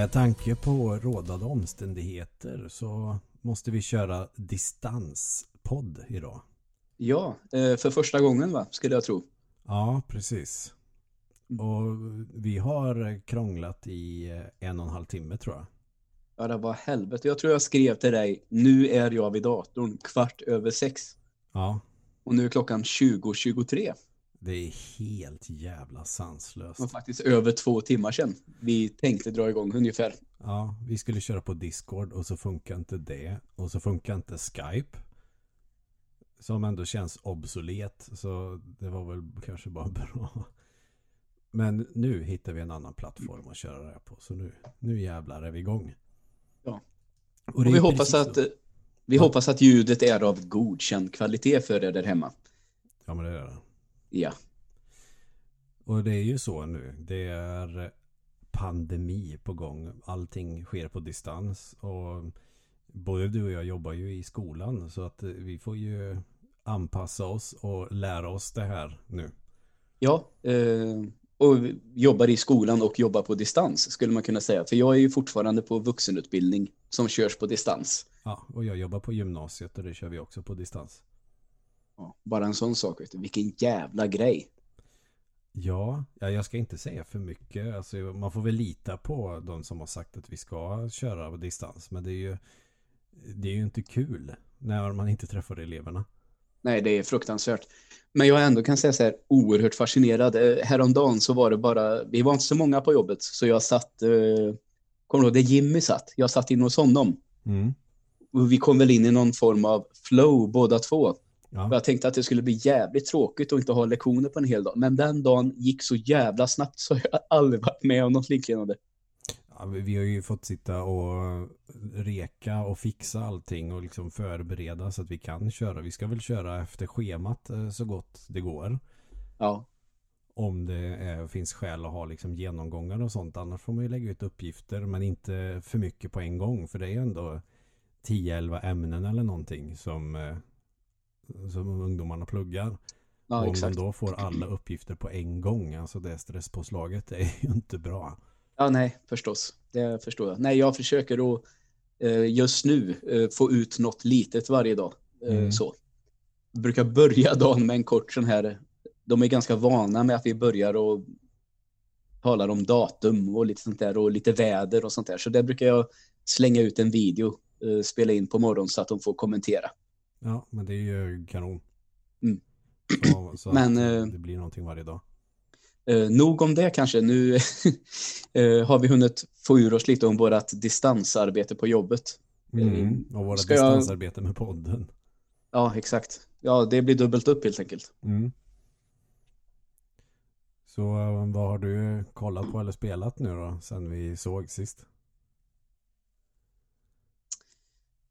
Med tanke på rådande omständigheter så måste vi köra distanspodd idag. Ja, eh, för första gången va, skulle jag tro. Ja, precis. Och vi har krånglat i en och en halv timme tror jag. Ja, det var helvete. Jag tror jag skrev till dig, nu är jag vid datorn kvart över sex. Ja. Och nu är klockan 20.23. Det är helt jävla sanslöst. Det var faktiskt över två timmar sedan vi tänkte dra igång ungefär. Ja, vi skulle köra på Discord och så funkar inte det. Och så funkar inte Skype. Som ändå känns obsolet. Så det var väl kanske bara bra. Men nu hittar vi en annan plattform att köra det här på. Så nu, nu jävlar är vi igång. Ja. Och, och vi hoppas att vi ja. hoppas att ljudet är av godkänd kvalitet för er där hemma. Ja, men det är det. Ja. Och det är ju så nu. Det är pandemi på gång. Allting sker på distans. Och både du och jag jobbar ju i skolan. Så att vi får ju anpassa oss och lära oss det här nu. Ja, eh, och jobbar i skolan och jobbar på distans skulle man kunna säga. För jag är ju fortfarande på vuxenutbildning som körs på distans. Ja, och jag jobbar på gymnasiet och det kör vi också på distans. Ja, bara en sån sak, vet du. vilken jävla grej. Ja, jag ska inte säga för mycket. Alltså, man får väl lita på de som har sagt att vi ska köra på distans. Men det är ju, det är ju inte kul när man inte träffar eleverna. Nej, det är fruktansvärt. Men jag ändå kan säga så här, oerhört fascinerad. Eh, häromdagen så var det bara, vi var inte så många på jobbet, så jag satt, eh, kommer du ihåg, där Jimmy satt? Jag satt in hos honom. Mm. Och vi kom väl in i någon form av flow båda två. Ja. Jag tänkte att det skulle bli jävligt tråkigt att inte ha lektioner på en hel dag. Men den dagen gick så jävla snabbt så jag aldrig varit med om något liknande. Ja, vi har ju fått sitta och reka och fixa allting och liksom förbereda så att vi kan köra. Vi ska väl köra efter schemat eh, så gott det går. Ja. Om det är, finns skäl att ha liksom genomgångar och sånt. Annars får man ju lägga ut uppgifter men inte för mycket på en gång. För det är ju ändå 10-11 ämnen eller någonting som eh, som ungdomarna pluggar. Ja, om exakt. de då får alla uppgifter på en gång, alltså det stresspåslaget är ju inte bra. Ja, nej, förstås. Det förstår jag. Nej, jag försöker då eh, just nu eh, få ut något litet varje dag. Eh, mm. Så. Jag brukar börja dagen med en kort sån här. De är ganska vana med att vi börjar och talar om datum och lite sånt där och lite väder och sånt där. Så där brukar jag slänga ut en video, spela in på morgonen så att de får kommentera. Ja, men det är ju kanon. Mm. Så, så men, att det blir någonting varje dag. Eh, nog om det kanske. Nu eh, har vi hunnit få ur oss lite om vårt distansarbete på jobbet. Mm, och våra Ska distansarbete jag... med podden. Ja, exakt. Ja, det blir dubbelt upp helt enkelt. Mm. Så vad har du kollat på eller spelat nu då, sen vi såg sist?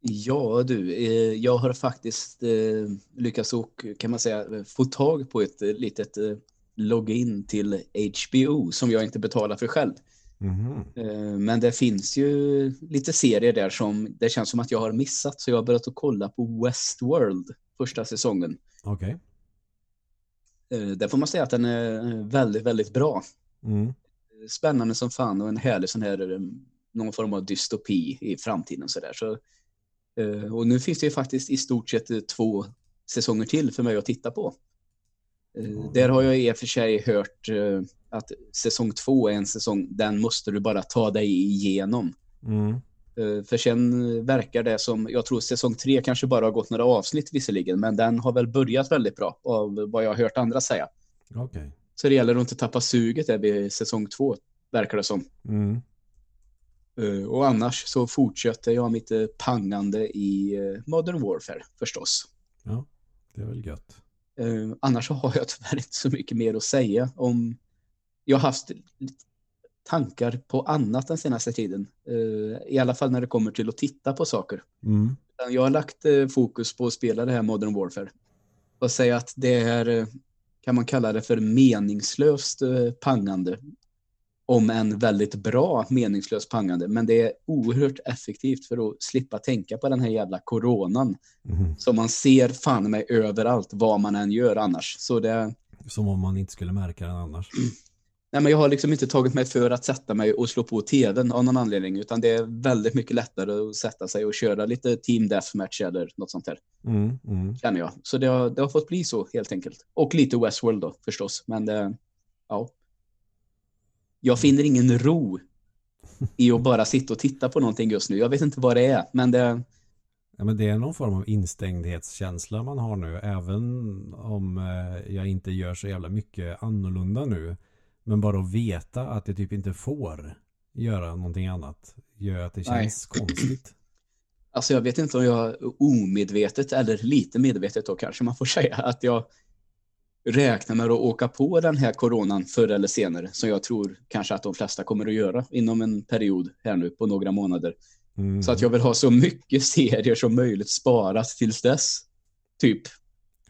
Ja du, eh, jag har faktiskt eh, lyckats och, kan man säga, få tag på ett litet login till HBO som jag inte betalar för själv. Mm. Men det finns ju lite serier där som det känns som att jag har missat så jag har börjat att kolla på Westworld första säsongen. Okej. Okay. Där får man säga att den är väldigt, väldigt bra. Mm. Spännande som fan och en härlig sån här någon form av dystopi i framtiden så där. Så, och nu finns det ju faktiskt i stort sett två säsonger till för mig att titta på. Mm. Där har jag i och för sig hört att säsong två är en säsong, den måste du bara ta dig igenom. Mm. För sen verkar det som, jag tror säsong tre kanske bara har gått några avsnitt visserligen, men den har väl börjat väldigt bra av vad jag har hört andra säga. Okay. Så det gäller att inte tappa suget där vid säsong två, verkar det som. Mm. Uh, och annars så fortsätter jag mitt pangande i Modern Warfare förstås. Ja, det är väl gött. Annars har jag tyvärr inte så mycket mer att säga om... Jag har haft tankar på annat den senaste tiden. I alla fall när det kommer till att titta på saker. Mm. Jag har lagt fokus på att spela det här Modern Warfare. Och säga att det är, kan man kalla det för meningslöst pangande om en väldigt bra meningslös pangande. Men det är oerhört effektivt för att slippa tänka på den här jävla coronan. Mm. Som man ser fan mig överallt vad man än gör annars. Så det... Som om man inte skulle märka den annars. Nej, men jag har liksom inte tagit mig för att sätta mig och slå på tvn av någon anledning, utan det är väldigt mycket lättare att sätta sig och köra lite team deathmatch eller något sånt där. Mm, mm. Känner jag. Så det har, det har fått bli så helt enkelt. Och lite Westworld då förstås, men det, ja. Jag finner ingen ro i att bara sitta och titta på någonting just nu. Jag vet inte vad det är, men det... Ja, men det är någon form av instängdhetskänsla man har nu, även om eh, jag inte gör så jävla mycket annorlunda nu. Men bara att veta att jag typ inte får göra någonting annat gör att det känns Nej. konstigt. Alltså jag vet inte om jag omedvetet eller lite medvetet då kanske man får säga att jag räknar med att åka på den här coronan förr eller senare som jag tror kanske att de flesta kommer att göra inom en period här nu på några månader. Mm. Så att jag vill ha så mycket serier som möjligt sparat tills dess. Typ.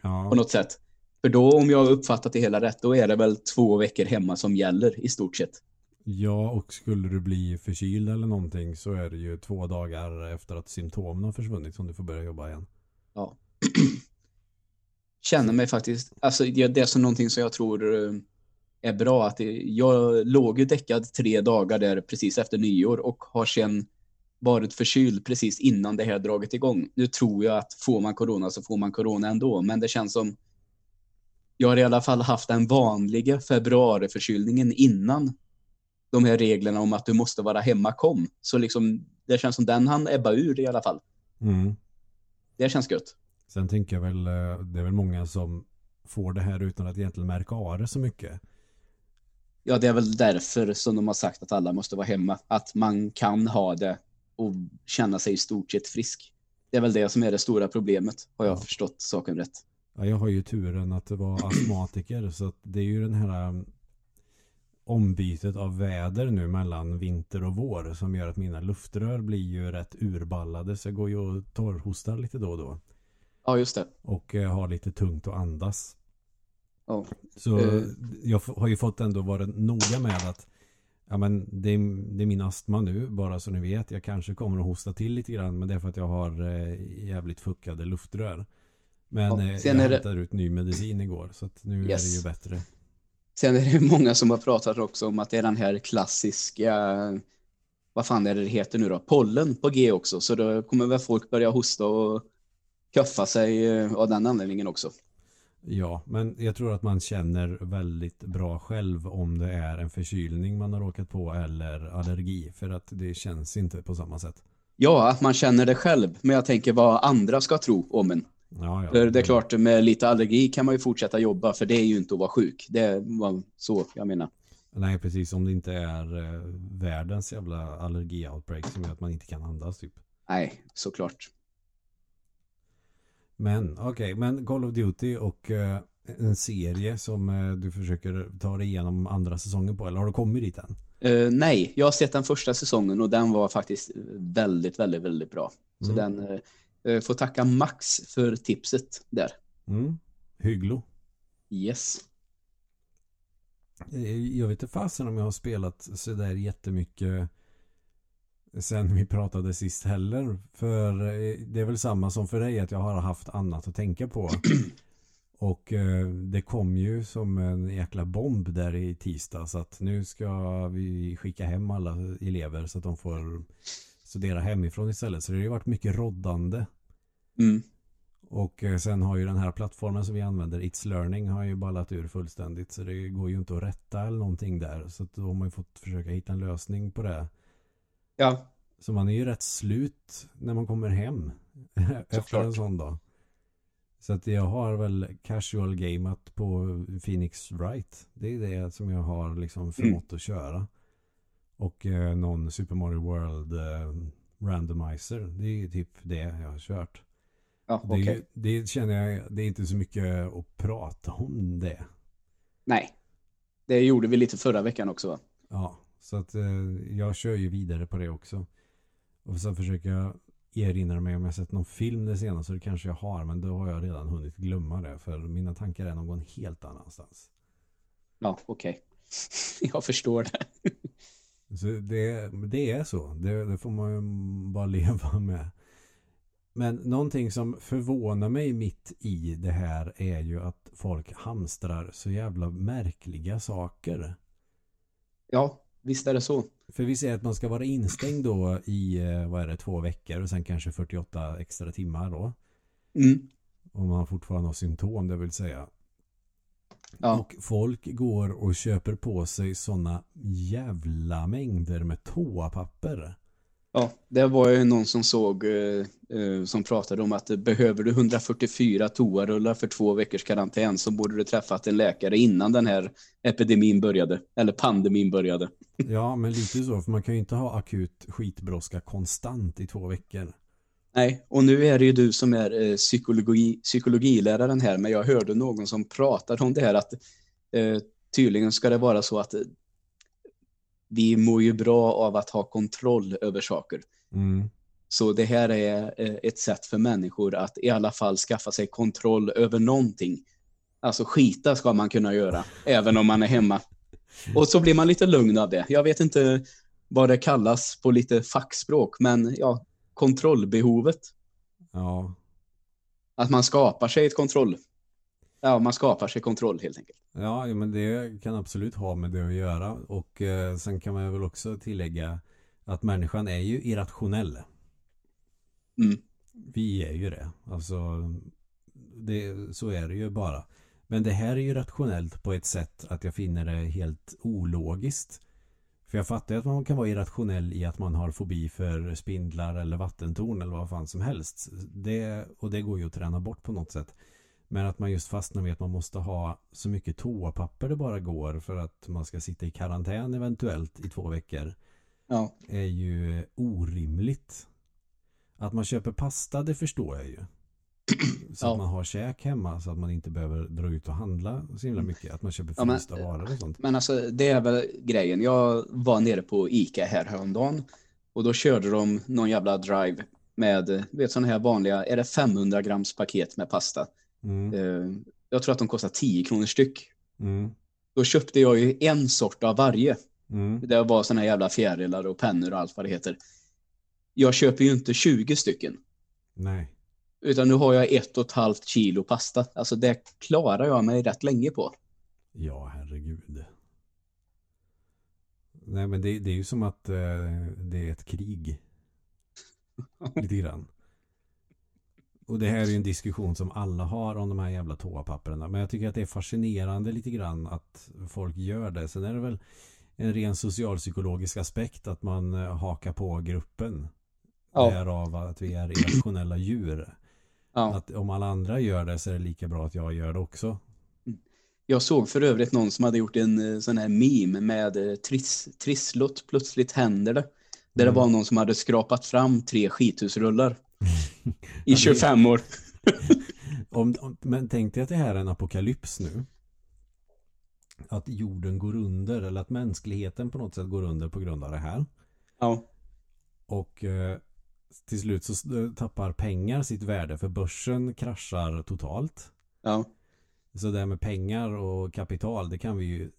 Ja. På något sätt. För då, om jag har uppfattat det hela rätt, då är det väl två veckor hemma som gäller i stort sett. Ja, och skulle du bli förkyld eller någonting så är det ju två dagar efter att symptomen har försvunnit som du får börja jobba igen. Ja. Känner mig faktiskt, alltså det är som någonting som jag tror eh, är bra. att Jag låg ju däckad tre dagar där precis efter nyår och har sen varit förkyld precis innan det här dragit igång. Nu tror jag att får man corona så får man corona ändå, men det känns som jag har i alla fall haft den vanliga februariförkylningen innan de här reglerna om att du måste vara hemma kom. Så liksom, det känns som den han ebba ur i alla fall. Mm. Det känns gött. Sen tänker jag väl, eh, det är väl många som får det här utan att egentligen märka av det så mycket. Ja, det är väl därför som de har sagt att alla måste vara hemma. Att man kan ha det och känna sig i stort sett frisk. Det är väl det som är det stora problemet, har jag ja. förstått saken rätt. Ja, jag har ju turen att vara astmatiker så det är ju den här um, ombytet av väder nu mellan vinter och vår som gör att mina luftrör blir ju rätt urballade så jag går ju och torrhostar lite då och då. Ja, just det. Och eh, har lite tungt att andas. Oh. Så uh. jag har ju fått ändå vara noga med att ja, men det, är, det är min astma nu, bara så ni vet. Jag kanske kommer att hosta till lite grann, men det är för att jag har eh, jävligt fuckade luftrör. Men ja, eh, jag hämtade det... ut ny medicin igår så nu yes. är det ju bättre. Sen är det många som har pratat också om att det är den här klassiska vad fan är det det heter nu då? Pollen på G också. Så då kommer väl folk börja hosta och kaffa sig eh, av den anledningen också. Ja, men jag tror att man känner väldigt bra själv om det är en förkylning man har råkat på eller allergi. För att det känns inte på samma sätt. Ja, att man känner det själv. Men jag tänker vad andra ska tro om en. Ja, ja. För det är klart, med lite allergi kan man ju fortsätta jobba, för det är ju inte att vara sjuk. Det var så jag menar. Nej, precis. Om det inte är eh, världens jävla allergi-outbreak som gör att man inte kan andas typ. Nej, såklart. Men okej, okay, men Call of Duty och eh, en serie som eh, du försöker ta dig igenom andra säsongen på, eller har du kommit dit än? Uh, nej, jag har sett den första säsongen och den var faktiskt väldigt, väldigt, väldigt bra. Så mm. den uh, får tacka Max för tipset där. Mm. Hygglo. Yes. Jag vet inte fasen om jag har spelat så där jättemycket sen vi pratade sist heller. För eh, det är väl samma som för dig att jag har haft annat att tänka på. Och eh, det kom ju som en jäkla bomb där i tisdag så att nu ska vi skicka hem alla elever så att de får studera hemifrån istället. Så det har ju varit mycket roddande. Mm. Och eh, sen har ju den här plattformen som vi använder, It's Learning, har ju ballat ur fullständigt. Så det går ju inte att rätta eller någonting där. Så då har man ju fått försöka hitta en lösning på det. Ja. Så man är ju rätt slut när man kommer hem. efter en sån dag. Så att jag har väl casual gameat på Phoenix Wright. Det är det som jag har liksom förmått mm. att köra. Och eh, någon Super Mario World eh, randomizer. Det är typ det jag har kört. Ja, det, okay. det känner jag, det är inte så mycket att prata om det. Nej. Det gjorde vi lite förra veckan också va? Ja, så att eh, jag kör ju vidare på det också. Och sen försöker jag erinra mig om jag sett någon film det senaste. Det kanske jag har, men då har jag redan hunnit glömma det. För mina tankar är någon helt annanstans. Ja, okej. Okay. jag förstår det. så det, det är så. Det, det får man ju bara leva med. Men någonting som förvånar mig mitt i det här är ju att folk hamstrar så jävla märkliga saker. Ja, visst är det så. För vi säger att man ska vara instängd då i, eh, vad är det, två veckor och sen kanske 48 extra timmar då. Mm. Om man fortfarande har symptom, det vill säga. Ja. Och folk går och köper på sig sådana jävla mängder med toapapper. Ja, det var ju någon som såg eh, eh, som pratade om att eh, behöver du 144 toarullar för två veckors karantän så borde du träffat en läkare innan den här epidemin började. Eller pandemin började. Ja, men lite så. För man kan ju inte ha akut skitbrådska konstant i två veckor. Nej, och nu är det ju du som är eh, psykologi, psykologiläraren här, men jag hörde någon som pratade om det här att eh, tydligen ska det vara så att vi mår ju bra av att ha kontroll över saker. Mm. Så det här är eh, ett sätt för människor att i alla fall skaffa sig kontroll över någonting. Alltså skita ska man kunna göra, även om man är hemma. Och så blir man lite lugn av det. Jag vet inte vad det kallas på lite fackspråk, men ja, kontrollbehovet. Ja, Att man skapar sig ett kontroll. Ja, man skapar sig kontroll helt enkelt. Ja, men det kan absolut ha med det att göra. Och eh, sen kan man väl också tillägga att människan är ju irrationell. Mm. Vi är ju det. Alltså, det, så är det ju bara. Men det här är ju rationellt på ett sätt att jag finner det helt ologiskt. För jag fattar ju att man kan vara irrationell i att man har fobi för spindlar eller vattentorn eller vad fan som helst. Det, och det går ju att träna bort på något sätt. Men att man just fastnar med att man måste ha så mycket toapapper det bara går för att man ska sitta i karantän eventuellt i två veckor Ja. är ju orimligt. Att man köper pasta det förstår jag ju. Så Ja. att man har käk hemma så att man inte behöver dra ut och handla så himla mycket. Att man köper Ja, frysta varor och sånt. Men alltså, det är väl grejen. Jag var nere på Ica här häromdagen och då körde de någon jävla drive med, du vet sådana här vanliga, är det 500 grams paket med pasta? Mm, Eh, Jag tror att de kostar 10 kronor styck. mm, Då köpte jag ju en sort av varje. mm. Det var sådana här jävla fjärilar och pennor och allt vad det heter. Jag köper ju inte 20 stycken. Nej. Utan nu har jag ett och ett halvt kilo pasta. Alltså det klarar jag mig rätt länge på. Ja, herregud. Nej, men det, det är ju som att eh, det är ett krig. Lite grann. Och det här är ju en diskussion som alla har om de här jävla toapapperna. Men jag tycker att det är fascinerande lite grann att folk gör det. Sen är det väl en ren socialpsykologisk aspekt att man eh, hakar på gruppen. Ja. Därav att vi är irrationella djur. Ja. Att om alla andra gör det så är det lika bra att jag gör det också. Jag såg för övrigt någon som hade gjort en eh, sån här meme med eh, triss, trisslott, plötsligt händer det. Där Mm. det var någon som hade skrapat fram tre skithusrullar. I 25 år. Om, om, men tänk dig att det här är en apokalyps nu. Att jorden går under eller att mänskligheten på något sätt går under på grund av det här. Ja. Och eh, till slut så eh, tappar pengar sitt värde för börsen kraschar totalt. Ja. Så det här med pengar och kapital det kan vi ju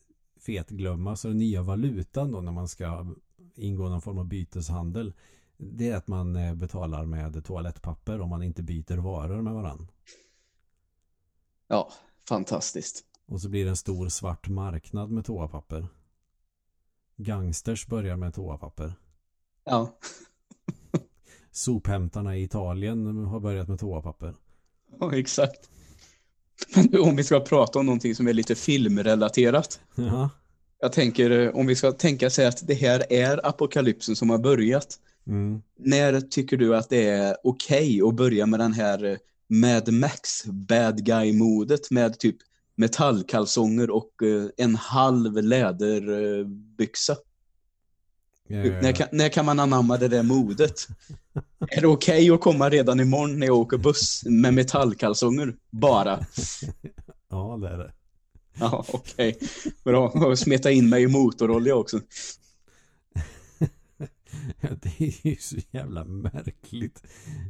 fetglömma. Så den nya valutan då när man ska ingå någon form av byteshandel det är att man eh, betalar med toalettpapper om man inte byter varor med varandra. Ja. Fantastiskt. Och så blir det en stor svart marknad med toapapper. Gangsters börjar med toapapper. Ja. Sophämtarna i Italien har börjat med toapapper. Ja, exakt. Men om vi ska prata om någonting som är lite filmrelaterat. Ja. Jag tänker eh, om vi ska tänka sig att det här är apokalypsen som har börjat. Mm. När tycker du att det är okej att börja med den här eh, Mad Max bad guy-modet med typ metallkalsonger och eh, en halv läderbyxa? Eh, När, kan, när kan man anamma det där modet? är det okej att komma redan imorgon när jag åker buss med metallkalsonger? Bara. Ja, det är det. Ja, okej. Bra. Och smeta in mig i motorolja också. Det är ju så jävla märkligt.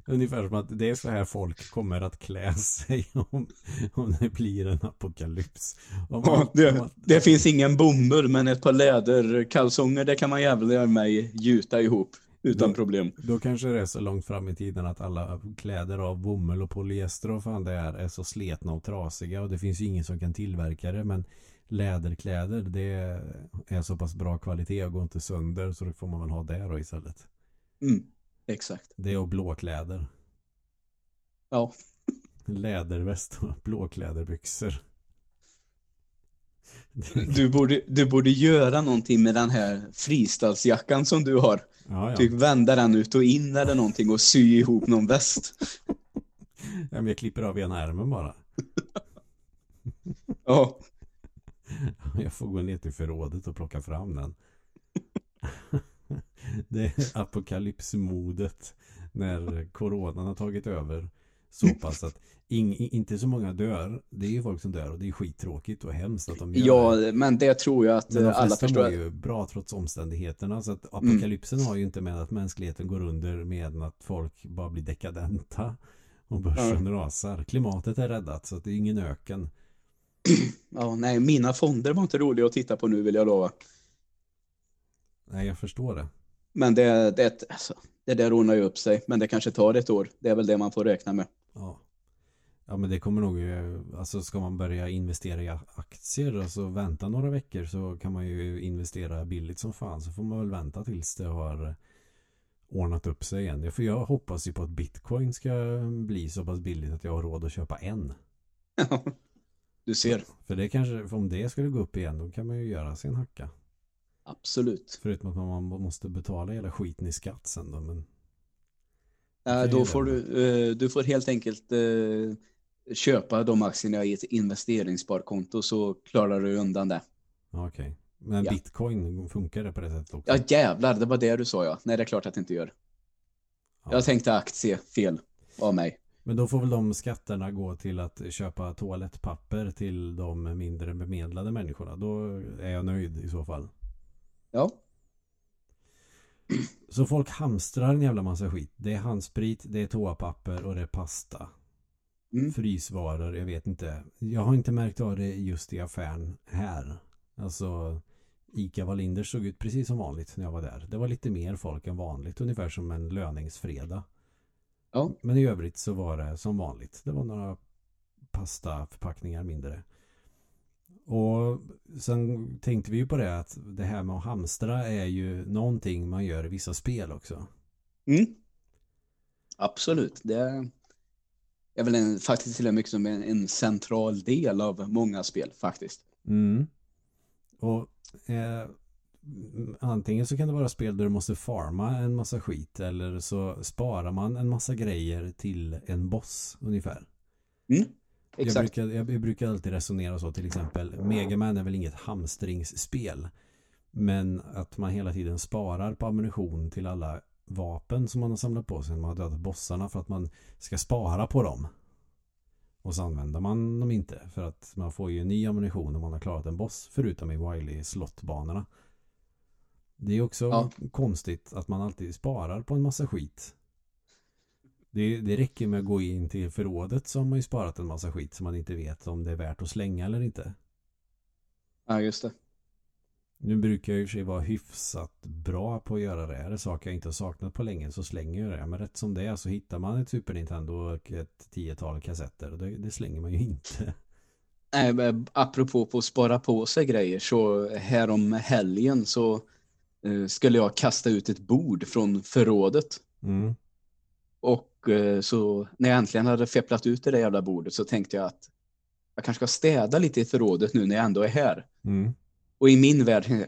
Ungefär som att det är så här folk kommer att klä sig om, om det blir en apokalyps. Man- Ja, det, man- det finns ingen bomull, men ett par läderkalsonger, det kan man jävla mig gjuta ihop. Utan Då- problem. Då kanske det är så långt fram i tiden att alla kläder av bomull och polyester och fan det är, är så sletna och trasiga och det finns ju ingen som kan tillverka det men läderkläder det är så pass bra kvalitet och går inte sönder så då får man väl ha det då istället. Mm, exakt. Det och blåkläder. Ja. Läderväst och blåkläderbyxor. Du borde, du borde göra någonting med den här fristadsjackan som du har. Ja, ja. Typ vända den ut och in eller någonting och sy ihop någon väst. ja men jag klipper av ena ärmen bara. Ja. Jag får gå ner till förrådet och plocka fram den. Det är apokalypsmodet när coronan har tagit över så pass att ing, inte så många dör. Det är ju folk som dör och det är skittråkigt och hemskt att de gör Ja, det. men det tror jag att Men de alla förstår. mår ju bra trots omständigheterna. Så att apokalypsen har ju inte med att mänskligheten går under med att folk bara blir dekadenta och börsen rasar. Klimatet är räddat så att det är ingen öken. Ja, nej, mina fonder var inte roliga att titta på nu vill jag lova. Nej, jag förstår det. Men det, det, alltså, det där ordnar ju upp sig. Men det kanske tar ett år. Det är väl det man får räkna med. Ja. Ja men det kommer nog ju, alltså ska man börja investera i aktier och så vänta några veckor så kan man ju investera billigt som fan så får man väl vänta tills det har ordnat upp sig igen. För jag hoppas ju på att bitcoin ska bli så pass billigt att jag har råd att köpa en. Du ser. För det kanske, för om det skulle gå upp igen då kan man ju göra sin hacka. Absolut. Förutom att man måste betala hela skiten i skatt sen då. Men Äh, då får du, eh, du får helt enkelt eh, köpa de aktierna i ett investeringssparkonto så klarar du undan det. okej. Men Ja. bitcoin, funkar det på det sättet också? Ja jävlar, det var det du sa ja. Nej det är klart att det inte gör. Ja. Jag tänkte aktie, fel av mig. Men då får väl de skatterna gå till att köpa toalettpapper till de mindre bemedlade människorna. Då är jag nöjd i så fall. Ja, Så folk hamstrar en jävla massa skit. Det är handsprit, det är toapapper och det är pasta. Mm. Frysvaror, jag vet inte. Jag har inte märkt av det just i affären här. Alltså Ica Wallinder såg ut precis som vanligt när jag var där. Det var lite mer folk än vanligt, ungefär som en löningsfredag. Ja, Men i övrigt så var det som vanligt. Det var några pastaförpackningar mindre. Och sen tänkte vi ju på det att det här med att hamstra är ju någonting man gör i vissa spel också. mm. absolut. Det är väl en, faktiskt till och med mycket som en, en central del av många spel faktiskt. Mm. Och eh, antingen så kan det vara spel där du måste farma en massa skit eller så sparar man en massa grejer till en boss ungefär. Mm. Jag brukar, jag, brukar alltid resonera så till exempel Mega Man är väl inget hamstringsspel Men att man hela tiden sparar på ammunition till alla vapen som man har samlat på sig när man har dödat bossarna för att man ska spara på dem Och så använder man dem inte för att man får ju ny ammunition om man har klarat en boss förutom i Wily slottbanorna Det är också Ja. konstigt att man alltid sparar på en massa skit det, det räcker med att gå in till förrådet så har man ju sparat en massa skit som man inte vet om det är värt att slänga eller inte. Ja, just det. Nu brukar jag i och för sig vara hyfsat bra på att göra det. Är det saker jag inte har saknat på länge så slänger jag det. Men rätt som det är så hittar man ett Super Nintendo och ett tiotal kassetter. Och det, det slänger man ju inte. Nej, men apropå på att spara på sig grejer så här om helgen så skulle jag kasta ut ett bord från förrådet. Mm. Och eh, så när jag äntligen hade fepplat ut det där jävla bordet så tänkte jag att jag kanske ska städa lite i förrådet nu när jag ändå är här. Mm. Och i min värld,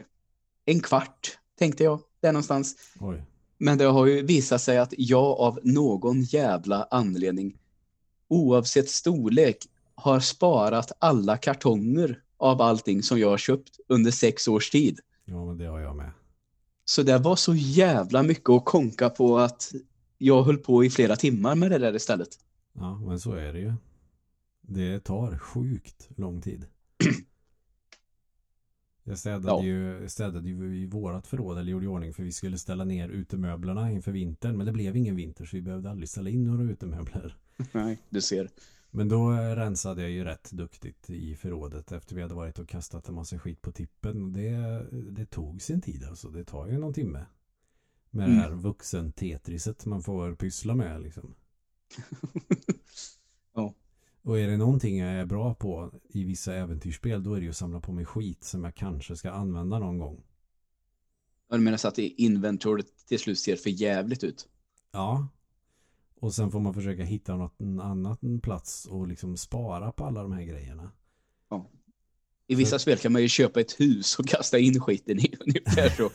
en kvart tänkte jag, där någonstans. Oj. Men det har ju visat sig att jag av någon jävla anledning, oavsett storlek, har sparat alla kartonger av allting som jag har köpt under sex års tid. Ja men det har jag med. Så det var så jävla mycket att konka på att jag höll på i flera timmar med det där istället. Ja men så är det ju. Det tar sjukt lång tid. Jag städade, Ja. ju, städade ju i vårat förråd eller gjorde i ordning för vi skulle ställa ner utemöblerna inför vintern. Men det blev ingen vinter så vi behövde aldrig ställa in några utemöbler. Nej, du ser. Men då rensade jag ju rätt duktigt i förrådet efter vi hade varit och kastat en massa skit på tippen. Det, det tog sin tid alltså. Det tar ju någon timme. Med Mm. det här vuxen-tetriset man får pyssla med liksom. Ja. Och är det någonting jag är bra på i vissa äventyrsspel då är det ju att samla på mig skit som jag kanske ska använda någon gång. Ja, du menar så att inventoryt till slut ser för jävligt ut? Ja. Och sen får man försöka hitta något annat plats och liksom spara på alla de här grejerna. Ja. I vissa så... spel kan man ju köpa ett hus och kasta in skiten i ungefär så.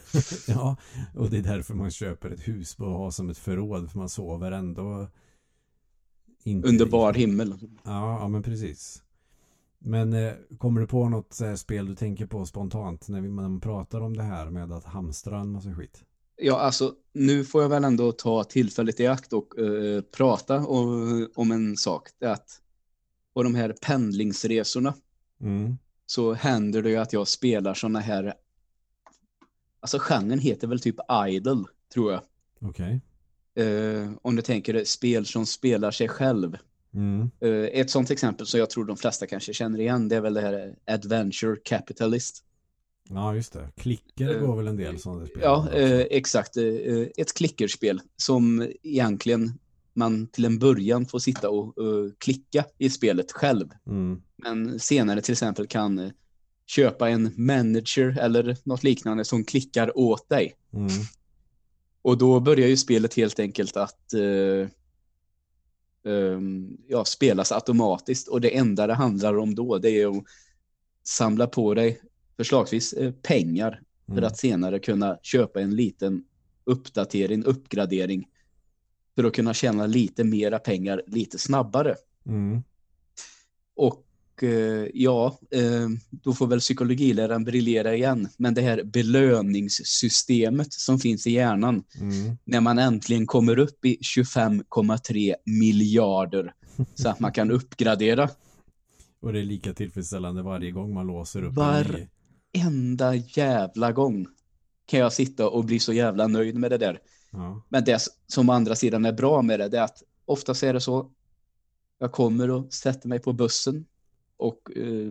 ja, och det är därför man köper ett hus och har som ett förråd för man sover ändå inte Under bar himmel. Ja, ja men precis. Men eh, kommer du på något eh, spel du tänker på spontant när, vi, när man pratar om det här med att hamstra en massa skit? Ja, alltså nu får jag väl ändå ta tillfället i akt och eh, prata om, om en sak. Det att på de här pendlingsresorna mm. så händer det ju att jag spelar sådana här alltså genren heter väl typ idol, tror jag. Okej. Okay. Uh, om du tänker spel som spelar sig själv. Mm. Uh, ett sånt exempel som jag tror de flesta kanske känner igen det är väl det här Adventure Capitalist. Ja, just det. Klicker uh, går väl en del sådana spel. Ja, exakt. ett klickerspel som egentligen man till en början får sitta och klicka i spelet själv. Mm. Men senare till exempel kan köpa en manager eller något liknande som klickar åt dig. Mm. Och då börjar ju spelet helt enkelt att uh, um, ja, spelas automatiskt. Och det enda det handlar om då det är att samla på dig förslagsvis uh, pengar mm. för att senare kunna köpa en liten uppdatering, uppgradering för att kunna tjäna lite mera pengar lite snabbare. Mm. Och Eh, ja, eh, då får väl psykologiläraren briljera igen. Men det här belöningssystemet som finns i hjärnan mm. när man äntligen kommer upp i 25,3 miljarder så att man kan uppgradera. Och det är lika tillfredsställande varje gång man låser upp Varenda jävla gång kan jag sitta och bli så jävla nöjd med det där. Ja. Men det som andra sidan är bra med det, det är att oftast är det så jag kommer och sätter mig på bussen och eh,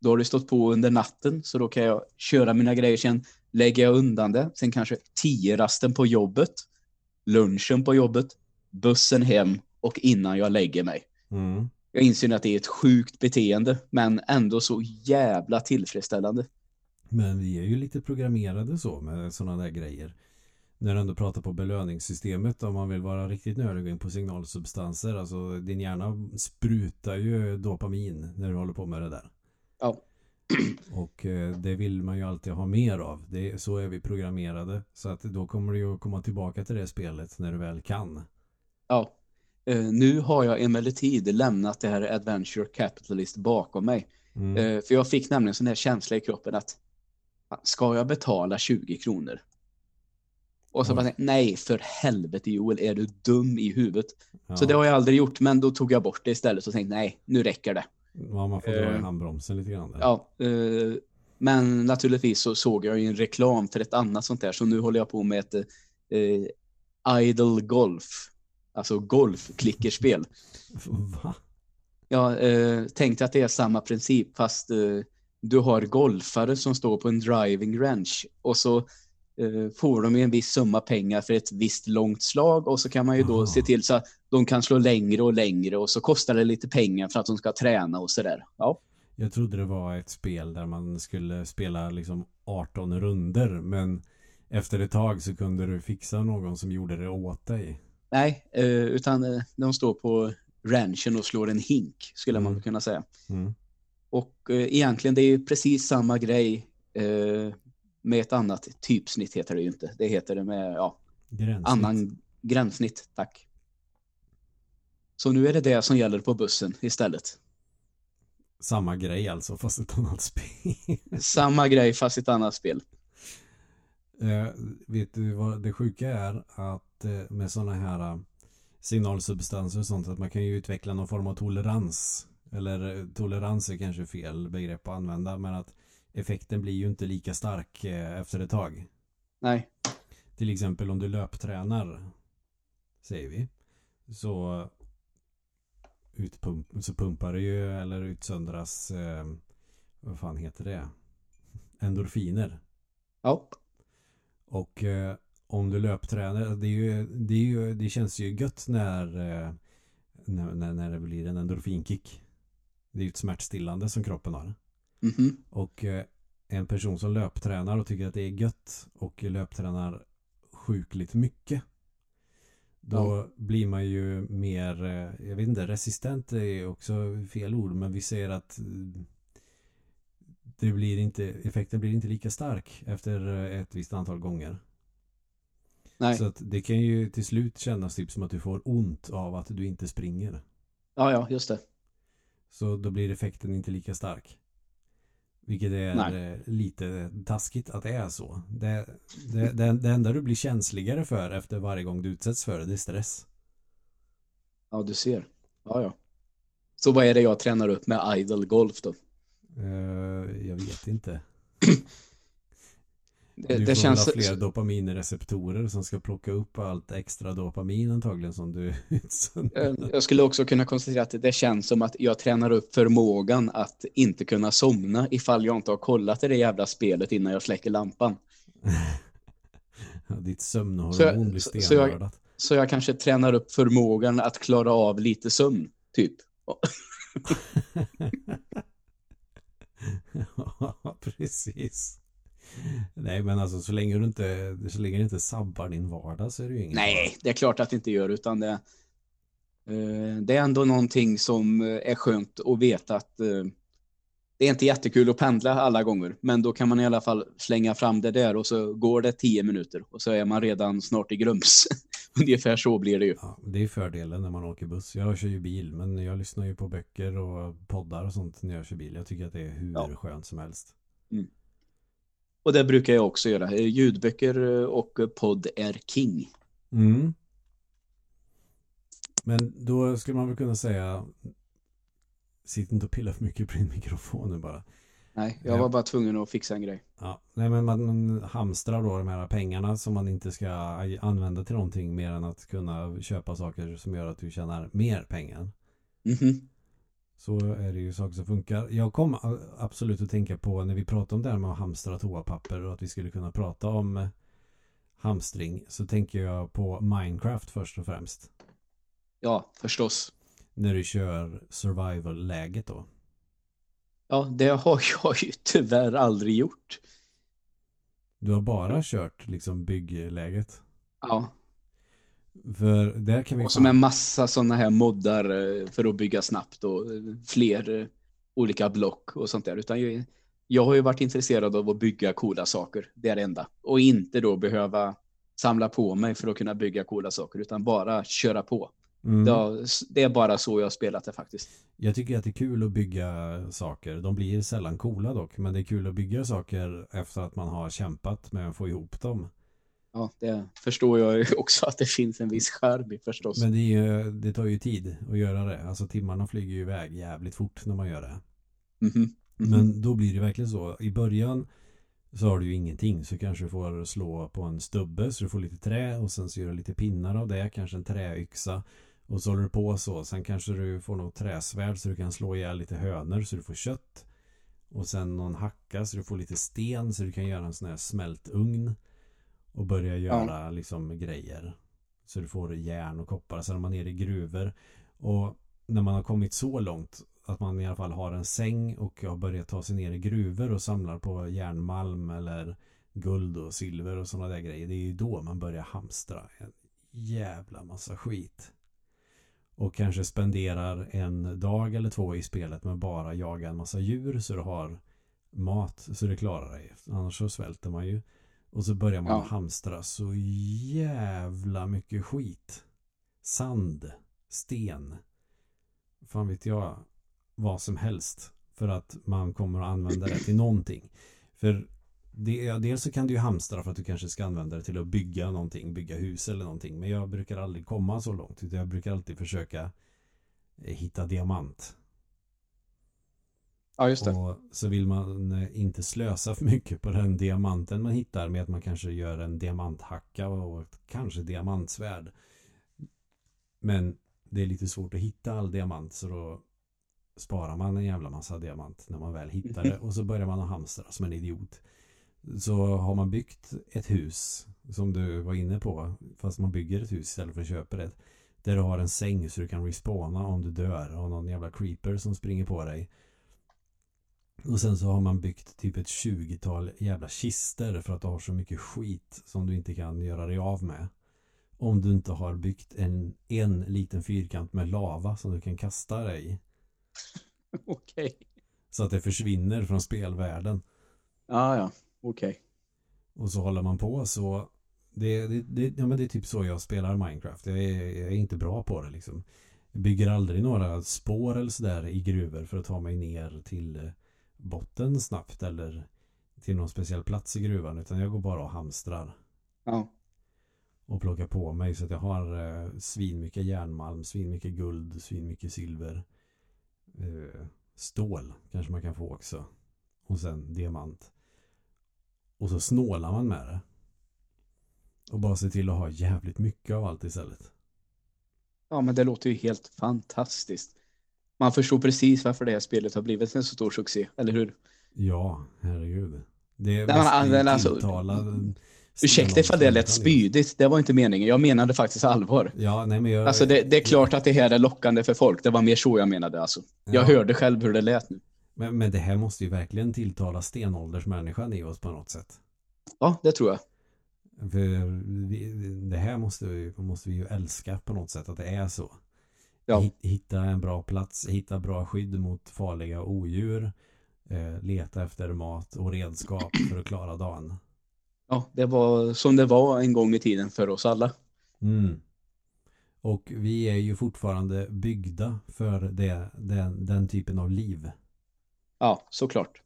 då har det stått på under natten så då kan jag köra mina grejer sen lägger jag undan det. Sen kanske tio rasten på jobbet, lunchen på jobbet, bussen hem och innan jag lägger mig. Mm. Jag inser att det är ett sjukt beteende men ändå så jävla tillfredsställande. Men vi är ju lite programmerade så med sådana där grejer. När du ändå pratar på belöningssystemet om man vill vara riktigt nördig in på signalsubstanser. Alltså din hjärna sprutar ju dopamin när du håller på med det där. Ja. Och eh, det vill man ju alltid ha mer av. Det, så är vi programmerade. Så att då kommer du ju komma tillbaka till det spelet när du väl kan. Ja. Uh, nu har jag emellertid lämnat det här Adventure Capitalist bakom mig. Mm. Uh, för jag fick nämligen sån här känsla i kroppen att ska jag betala 20 kronor? Och så bara, nej för helvete Joel, är du dum i huvudet? Ja. Så det har jag aldrig gjort, men då tog jag bort det istället och tänkte, nej, nu räcker det. Ja, man får dra i uh, handbromsen lite grann. Där. Ja, uh, men naturligtvis så såg jag ju en reklam för ett annat sånt där, så nu håller jag på med ett uh, Idle Golf. Alltså golfklickerspel. Va? Jag uh, tänkte att det är samma princip, fast du har golfare som står på en driving range och så Eh, får de en viss summa pengar för ett visst långt slag och så kan man ju då oh. se till så att de kan slå längre och längre och så kostar det lite pengar för att de ska träna och sådär. Ja. Jag trodde det var ett spel där man skulle spela liksom 18 runder men efter ett tag så kunde du fixa någon som gjorde det åt dig. Nej, eh, utan eh, de står på ranchen och slår en hink skulle mm. man kunna säga. Mm. Och egentligen det är precis samma grej med ett annat typsnitt heter det ju inte. Det heter det med ja, gränssnitt. annan gränssnitt, tack. Så nu är det det som gäller på bussen istället. Samma grej alltså, fast ett annat spel. Samma grej, fast ett annat spel. Eh, vet du vad det sjuka är? Att eh, med sådana här uh, signalsubstanser och sånt, att man kan ju utveckla någon form av tolerans. Eller eh, tolerans är kanske fel begrepp att använda, men att effekten blir ju inte lika stark eh, efter ett tag. Nej. Till exempel om du löptränar säger vi så utpump, så pumpar det ju eller utsöndras eh, vad fan heter det? Endorfiner. Ja. Och eh, om du löptränar det, är ju, det, är ju, det känns ju gött när eh, när, när, när det blir en endorfinkick. Det är ju ett smärtstillande som kroppen har. Mhm. Och eh, en person som löptränar och tycker att det är gött och löptränar sjukligt mycket. Då Ja. blir man ju mer, eh, jag vet inte, resistent är också fel ord, men vi säger att det blir inte, effekten blir inte lika stark efter ett visst antal gånger. Nej. Så att det kan ju till slut kännas typ som att du får ont av att du inte springer. Ja, ja, just det. Så då blir effekten inte lika stark. Vilket är Nej. eh, lite taskigt att det är så. Det, det, det, det enda du blir känsligare för efter varje gång du utsätts för det, det är stress. Ja, du ser. Ja, ja. Så vad är det jag tränar upp med idle golf då? Eh, jag vet inte. Det, du det får känns... väl ha fler dopaminreceptorer som ska plocka upp allt extra dopamin antagligen som du Eh, Jag skulle också kunna konstatera att det känns som att jag tränar upp förmågan att inte kunna somna ifall jag inte har kollat i det jävla spelet innan jag släcker lampan. Ditt sömnhormon blir så- så jag-. Så jag kanske tränar upp förmågan att klara av lite sömn, typ. Ja, precis. Nej, men alltså så länge du inte, så länge du inte sabbar din vardag så är det ju inget Nej, det är klart att det inte gör, utan det, eh, det är ändå någonting som eh, är skönt att veta att eh, det är inte jättekul att pendla alla gånger, men då kan man i alla fall slänga fram det där och så går det tio minuter och så är man redan snart i Grums. Ungefär så blir det ju. Ja, det är fördelen när man åker buss. Jag kör ju bil, men jag lyssnar ju på böcker och poddar och sånt när jag kör bil. Jag tycker att det är hur Ja. skönt som helst. Och det brukar jag också göra. Eh, Ljudböcker eh, och podd är king. Mm. Men då skulle man väl kunna säga Sitt inte och pilla för mycket på din mikrofon nu bara. Nej, jag Ja. var bara tvungen att fixa en grej. Ja, nej men man, hamstrar då de här pengarna som man inte ska använda till någonting mer än att kunna köpa saker som gör att du tjänar mer pengar. Mhm. Så är det ju saker som funkar. Jag kom absolut att tänka på när vi pratade om det här med att hamstra toapapper och att vi skulle kunna prata om eh, hamstring så tänker jag på Minecraft först och främst. Ja, förstås. När du kör survival-läget då. Ja, det har jag ju tyvärr aldrig gjort. Du har bara kört liksom byggläget. Ja, För där kan vi och som en massa sådana här moddar eh, för att bygga snabbt och eh, fler eh, olika block och sånt där. Utan jag, jag har ju varit intresserad av att bygga coola saker. Det är det enda. Och inte då behöva samla på mig för att kunna bygga coola saker, utan bara köra på. Mm. Det är bara så jag har spelat det faktiskt. Jag tycker att det är kul att bygga saker. De blir sällan coola dock. Men det är kul att bygga saker efter att man har kämpat med att få ihop dem. Ja, det förstår jag ju också att det finns en viss charm i förstås. Men det, ju, det tar ju tid att göra det. Alltså timmarna flyger ju iväg jävligt fort när man gör det. Mhm. Mhm. Men då blir det verkligen så. I början så har du ju ingenting. Så kanske du får slå på en stubbe så du får lite trä och sen så gör du lite pinnar av det. Kanske en träyxa. Och så håller du på så. Sen kanske du får något träsvärd så du kan slå ihjäl lite hönor så du får kött. Och sen någon hacka så du får lite sten så du kan göra en sån här smältugn. Och börja göra liksom grejer. Så du får järn och koppar. Sen är man nere i gruvor. Och när man har kommit så långt att man i alla fall har en säng och har börjat ta sig ner i gruvor och samlar på järnmalm eller guld och silver och sådana där grejer. Det är ju då man börjar hamstra en jävla massa skit. Och kanske spenderar en dag eller två i spelet med bara jaga en massa djur så du har mat så du klarar dig. Annars så svälter man ju. Och så börjar man Ja. hamstra så jävla mycket skit. Sand, sten, fan vet jag, vad som helst. För att man kommer att använda det till någonting. För det, ja, dels så kan du ju hamstra för att du kanske ska använda det till att bygga någonting, bygga hus eller någonting. Men jag brukar aldrig komma så långt. Utan jag brukar alltid försöka eh, hitta diamant. Ja, just det. Och så vill man eh, inte slösa för mycket på den diamanten man hittar med att man kanske gör en diamanthacka och kanske diamantsvärd. Men det är lite svårt att hitta all diamant så då sparar man en jävla massa diamant när man väl hittar det och så börjar man att hamstra som en idiot. Så har man byggt ett hus som du var inne på fast man bygger ett hus istället för att köpa det. Där du har en säng så du kan respawna om du dör av någon jävla creeper som springer på dig. Och sen så har man byggt typ ett 20-tal jävla kister för att du har så mycket skit som du inte kan göra dig av med. Om du inte har byggt en, en liten fyrkant med lava som du kan kasta dig i. Okej. Okay. Så att det försvinner från spelvärlden. Ah, ja, okej. Okay. Och så håller man på så det, det, det, ja, men det är typ så jag spelar Minecraft. Jag är, jag är inte bra på det liksom. Jag bygger aldrig några spår eller sådär i gruvor för att ta mig ner till eh, botten snabbt eller till någon speciell plats i gruvan utan jag går bara och hamstrar. Ja. Och plockar på mig så att jag har eh, svin mycket järnmalm, svin mycket guld, svin mycket silver. Eh, stål kanske man kan få också. Och sen diamant. Och så snålar man med det. Och bara se till att ha jävligt mycket av allt istället. Ja, men det låter ju helt fantastiskt. Man förstår precis varför det här spelet har blivit en så stor succé, eller hur? Ja, herregud. Det är man, alltså, Ursäkta ifall det lät spydigt, det var inte meningen. Jag menade faktiskt allvar. Ja, nej, men jag, alltså det, det, är klart att det här är lockande för folk. Det var mer så jag menade alltså. Jag ja. hörde själv hur det lät nu. Men, men det här måste ju verkligen tilltala stenåldersmänniskan i oss på något sätt. Ja, det tror jag. För vi, det här måste vi, måste vi ju älska på något sätt att det är så. Ja. Hitta en bra plats, hitta bra skydd mot farliga odjur, eh, leta efter mat och redskap för att klara dagen. Ja, det var som det var en gång i tiden för oss alla. Mm. Och vi är ju fortfarande byggda för det, den, den typen av liv. Ja, såklart.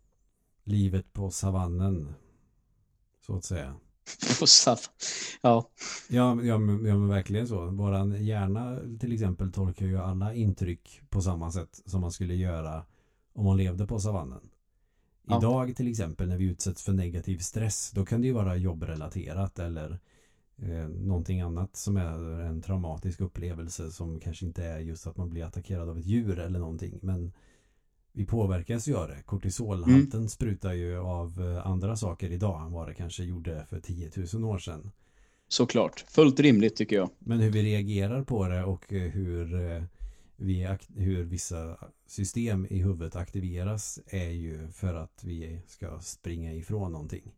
Livet på savannen. Så att säga. på sav ja. Ja, ja, men, ja, men verkligen så. Våran hjärna till exempel tolkar ju alla intryck på samma sätt som man skulle göra om man levde på savannen. Ja. Idag till exempel när vi utsätts för negativ stress då kan det ju vara jobbrelaterat eller eh, någonting annat som är en traumatisk upplevelse som kanske inte är just att man blir attackerad av ett djur eller någonting men vi påverkas ju av det. Kortisolhalten mm. sprutar ju av eh, andra saker idag än vad det kanske gjorde för 10 000 år sedan. Såklart. Fullt rimligt tycker jag. Men hur vi reagerar på det och eh, hur, eh, vi, hur vissa system i huvudet aktiveras är ju för att vi ska springa ifrån någonting.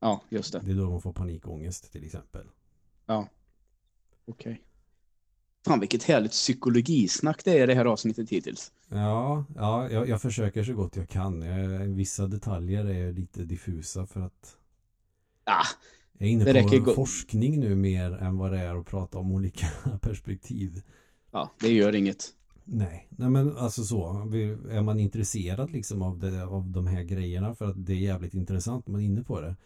Ja, just det. Det är då man får panikångest till exempel. Ja. Okej. Okay. Fan vilket härligt psykologisnack det är det här avsnittet hittills. Ja, ja jag, jag försöker så gott jag kan. Jag, vissa detaljer är lite diffusa för att ah, jag är inne på forskning nu mer än vad det är att prata om olika perspektiv. Ja, det gör inget. Nej, nej men alltså så. Är man intresserad liksom av, det, av de här grejerna för att det är jävligt intressant man är inne på det.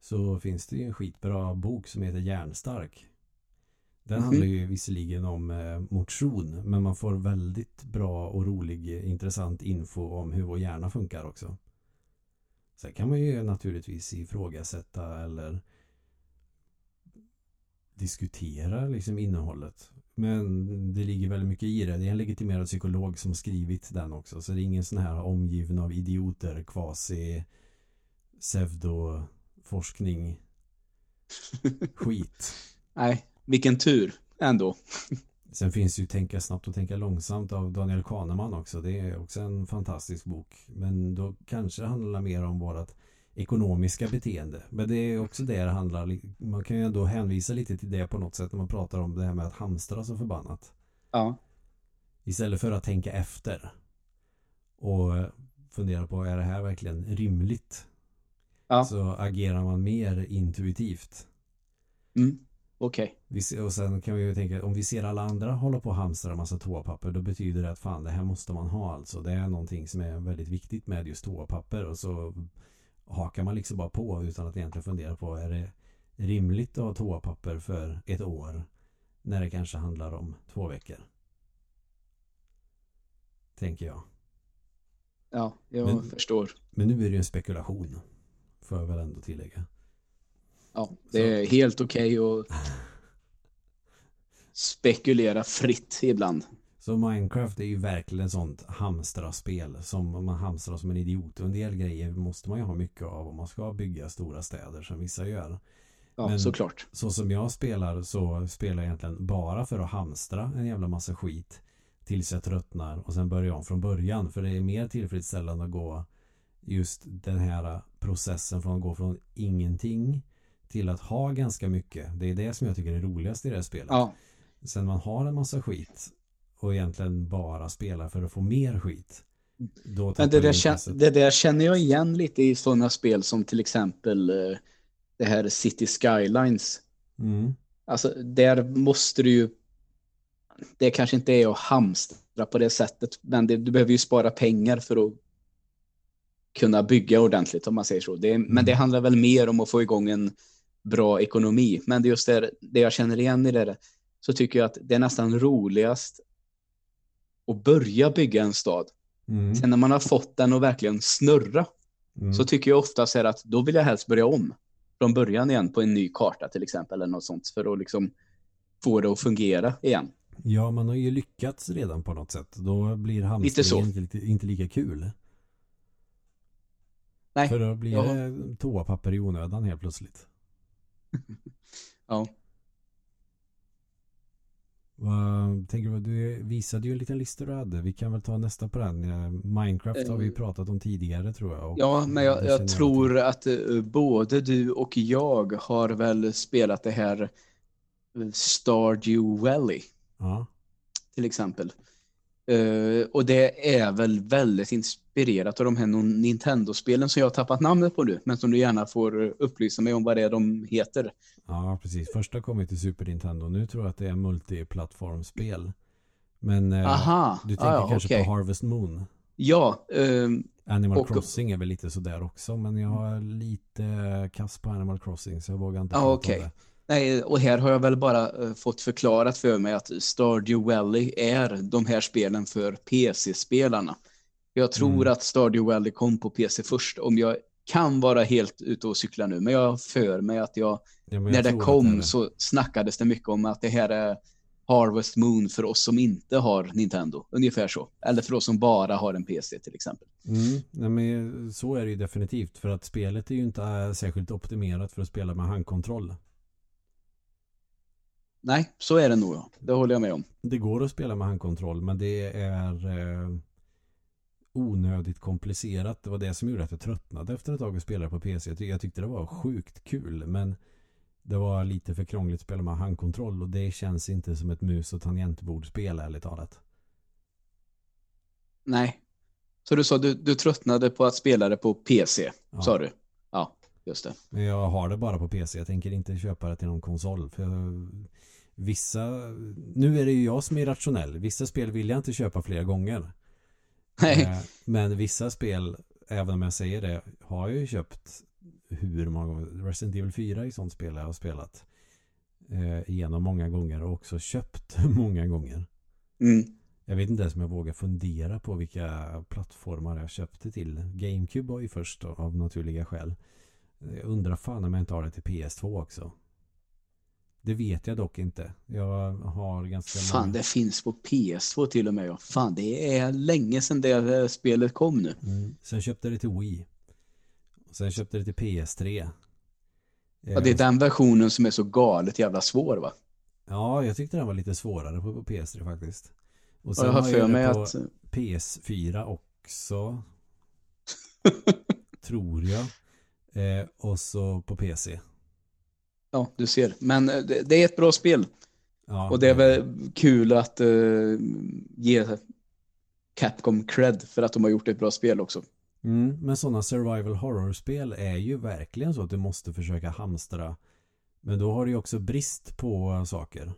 Så finns det ju en skitbra bok som heter Järnstark. Den mm handlar ju visserligen om eh, motion men man får väldigt bra och rolig intressant info om hur vår hjärna funkar också. Sen kan man ju naturligtvis ifrågasätta eller diskutera liksom innehållet. Men det ligger väldigt mycket i det. Det är en legitimerad psykolog som skrivit den också. Så det är ingen sån här omgiven av idioter, kvasi, pseudoforskning, skit. Nej, vilken tur ändå. Sen finns ju Tänka snabbt och tänka långsamt av Daniel Kahneman också. Det är också en fantastisk bok. Men då kanske det handlar mer om vårat ekonomiska beteende. Men det är också det det handlar Man kan ju ändå hänvisa lite till det på något sätt när man pratar om det här med att hamstra så förbannat. Ja. Istället för att tänka efter och fundera på är det här verkligen rimligt? Ja. Så agerar man mer intuitivt. Mm. Okej. Okay. Och sen kan vi ju tänka, om vi ser alla andra hålla på och hamstra massa toapapper, då betyder det att fan, det här måste man ha alltså. Det är någonting som är väldigt viktigt med just toapapper och så hakar man liksom bara på utan att egentligen fundera på, är det rimligt att ha toapapper för ett år när det kanske handlar om två veckor? Tänker jag. Ja, jag men, förstår. Men nu är det ju en spekulation. Får jag väl ändå tillägga. Ja, det så. är helt okej okay att spekulera fritt ibland. Så Minecraft är ju verkligen sånt hamstra-spel som man hamstrar som en idiot. Och en del grejer måste man ju ha mycket av om man ska bygga stora städer som vissa gör. Ja, Men såklart. Så som jag spelar så spelar jag egentligen bara för att hamstra en jävla massa skit tills jag tröttnar och sen börjar om från början. För det är mer tillfredsställande att gå just den här processen från att gå från ingenting till att ha ganska mycket. Det är det som jag tycker är roligast i det här spelet. Ja. Sen man har en massa skit och egentligen bara spelar för att få mer skit. Då Men det, där känner, det där känner jag igen lite i sådana spel som till exempel eh, det här City Skylines. Mm. Alltså där måste du ju det kanske inte är att hamstra på det sättet men det, du behöver ju spara pengar för att kunna bygga ordentligt om man säger så. Det, mm. Men det handlar väl mer om att få igång en bra ekonomi. Men det just det, det jag känner igen i det så tycker jag att det är nästan roligast att börja bygga en stad. Mm. Sen när man har fått den att verkligen snurra mm. så tycker jag ofta så att då vill jag helst börja om från början igen på en ny karta till exempel eller något sånt för att liksom få det att fungera igen. Ja, man har ju lyckats redan på något sätt. Då blir hamstringen inte, inte lika kul. Nej. För då blir ja. det toapapper i onödan helt plötsligt. Ja. Vad tänker du? Du visade ju en liten lista du hade. Vi kan väl ta nästa på den. Minecraft har vi eh. pratat om tidigare tror jag. ja, men jag, jag tror att uh, både du och jag har väl spelat det här uh, Stardew Valley. Ja. Till exempel. Uh, och det är väl väldigt inspirerat av de här Nintendo-spelen som jag har tappat namnet på nu, men som du gärna får upplysa mig om vad det är de heter. Ja, precis. Första kom ju till Super Nintendo. Nu tror jag att det är multiplattformsspel. Men uh, Aha. du tänker ah, ja, kanske okay. på Harvest Moon? Ja. Um, Animal och, Crossing är väl lite sådär också, men jag har lite kass på Animal Crossing så jag vågar inte ah, okay. det. Nej, och här har jag väl bara uh, fått förklarat för mig att Stardew Valley är de här spelen för PC-spelarna. Jag tror mm. att Stardew Valley kom på PC först. Om jag kan vara helt ute och cykla nu, men jag för mig att jag, ja, jag när det kom det så snackades det mycket om att det här är Harvest Moon för oss som inte har Nintendo. Ungefär så. Eller för oss som bara har en PC till exempel. Mm, nej, men så är det ju definitivt. För att spelet är ju inte särskilt optimerat för att spela med handkontroll. Nej, så är det nog. Ja. Det håller jag med om. Det går att spela med handkontroll men det är eh, onödigt komplicerat. Det var det som gjorde att jag tröttnade efter ett tag att spela på PC. Jag, tyck jag tyckte det var sjukt kul men det var lite för krångligt att spela med handkontroll och det känns inte som ett mus- och tangentbordspel ärligt talat. Nej. Så du sa du, du tröttnade på att spela det på PC, ja. sa du? Just det. Jag har det bara på PC. Jag tänker inte köpa det till någon konsol. För vissa, nu är det ju jag som är rationell. Vissa spel vill jag inte köpa flera gånger. Nej. Eh, men vissa spel, även om jag säger det, har jag ju köpt hur många gånger. Resident Evil 4 är ett sånt spel jag har spelat eh, igenom många gånger och också köpt många gånger. Mm. Jag vet inte ens om jag vågar fundera på vilka plattformar jag köpte till. GameCube var ju först då, av naturliga skäl. Jag undrar fan om jag inte har det till PS2 också. Det vet jag dock inte. Jag har ganska Fan, många... det finns på PS2 till och med. Ja. Fan, det är länge sedan det spelet kom nu. Mm. Sen köpte jag det till Wii. Sen köpte jag det till PS3. Ja, det är den versionen som är så galet jävla svår va? Ja, jag tyckte den var lite svårare på, på PS3 faktiskt. Och sen och jag har för mig att... PS4 också. tror jag. Eh, och så på PC. Ja, du ser. Men eh, det, det är ett bra spel. Ja, och det är väl kul att uh, ge Capcom cred för att de har gjort ett bra spel också. Mm, men sådana survival horror-spel är ju verkligen så att du måste försöka hamstra. Men då har du ju också brist på saker.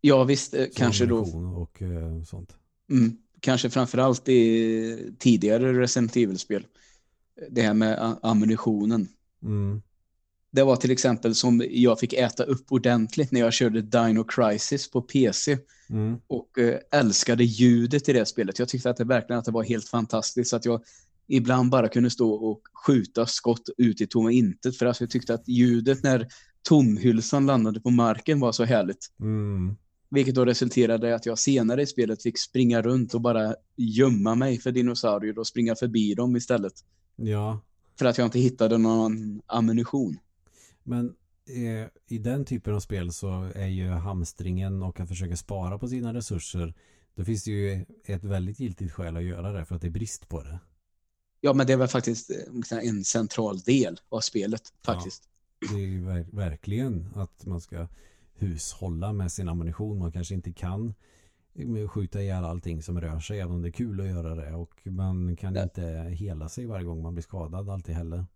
Ja, visst. Eh, kanske då. Och eh, sånt. Mm, kanske framförallt i tidigare Resident Evil-spel. Det här med ammunitionen. Mm. Det var till exempel som jag fick äta upp ordentligt när jag körde Dino Crisis på PC. Mm. Och äh, älskade ljudet i det spelet. Jag tyckte att det verkligen att det var helt fantastiskt. Att jag ibland bara kunde stå och skjuta skott ut i tomma intet. För att jag tyckte att ljudet när tomhylsan landade på marken var så härligt. Mm. Vilket då resulterade i att jag senare i spelet fick springa runt och bara gömma mig för dinosaurier och springa förbi dem istället. Ja. För att jag inte hittade någon ammunition. Men eh, i den typen av spel så är ju hamstringen och att försöka spara på sina resurser då finns det ju ett väldigt giltigt skäl att göra det för att det är brist på det. Ja, men det är väl faktiskt eh, en central del av spelet faktiskt. Ja, det är ju ver verkligen att man ska hushålla med sin ammunition. Man kanske inte kan skjuta ihjäl allting som rör sig även om det är kul att göra det och man kan Nej. inte hela sig varje gång man blir skadad alltid heller.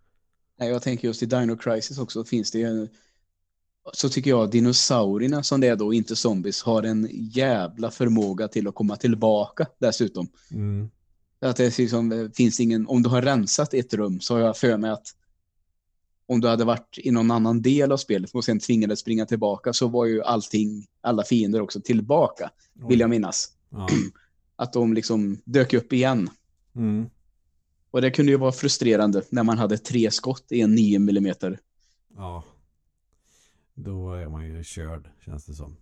Nej, jag tänker just i Dino Crisis också finns det ju så tycker jag dinosaurierna som det är då, inte zombies, har en jävla förmåga till att komma tillbaka dessutom. Mm. Att det liksom, finns ingen, om du har rensat ett rum så har jag för mig att om du hade varit i någon annan del av spelet och sen tvingades springa tillbaka så var ju allting, alla fiender också tillbaka, Oj. vill jag minnas. Ja. Att de liksom dök upp igen. Mm. Och det kunde ju vara frustrerande när man hade tre skott i en 9 mm. Ja. Då är man ju körd, känns det som.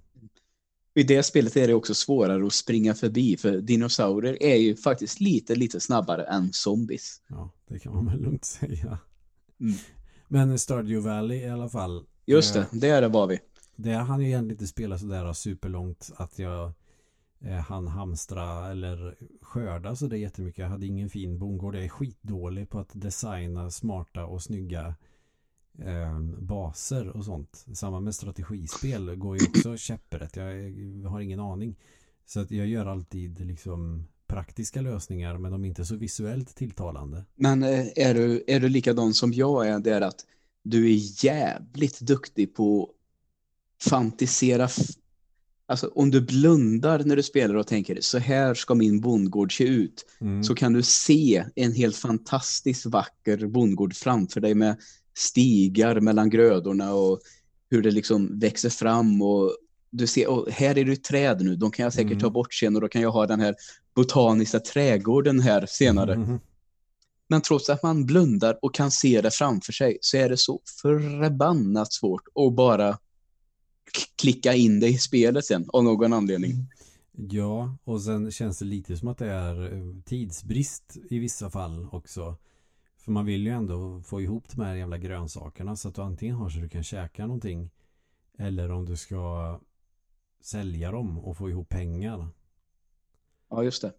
I det spelet är det också svårare att springa förbi för dinosaurier är ju faktiskt lite, lite snabbare än zombies. Ja, det kan man väl lugnt säga. Mm. Men Stardew Valley i alla fall. Just det, eh, där var vi. Det han ju egentligen inte spela sådär superlångt att jag eh, han hamstra eller skörda så det är jättemycket. Jag hade ingen fin bondgård. Jag är skitdålig på att designa smarta och snygga eh, baser och sånt. Samma med strategispel går ju också käpprätt. Jag har ingen aning. Så att jag gör alltid liksom praktiska lösningar men de är inte så visuellt tilltalande. Men eh, är du, är du likadan som jag är, det är att du är jävligt duktig på fantisera Alltså om du blundar när du spelar och tänker så här ska min bondgård se ut mm. så kan du se en helt fantastiskt vacker bondgård framför dig med stigar mellan grödorna och hur det liksom växer fram och du ser, och här är det träd nu, de kan jag säkert mm. ta bort sen och då kan jag ha den här botaniska trädgården här senare. Mm. Men trots att man blundar och kan se det framför sig så är det så förbannat svårt att bara klicka in det i spelet sen av någon anledning. Ja, och sen känns det lite som att det är eh, tidsbrist i vissa fall också. För man vill ju ändå få ihop de här jävla grönsakerna så att du antingen har så du kan käka någonting eller om du ska sälja dem och få ihop pengar. Ja, just det.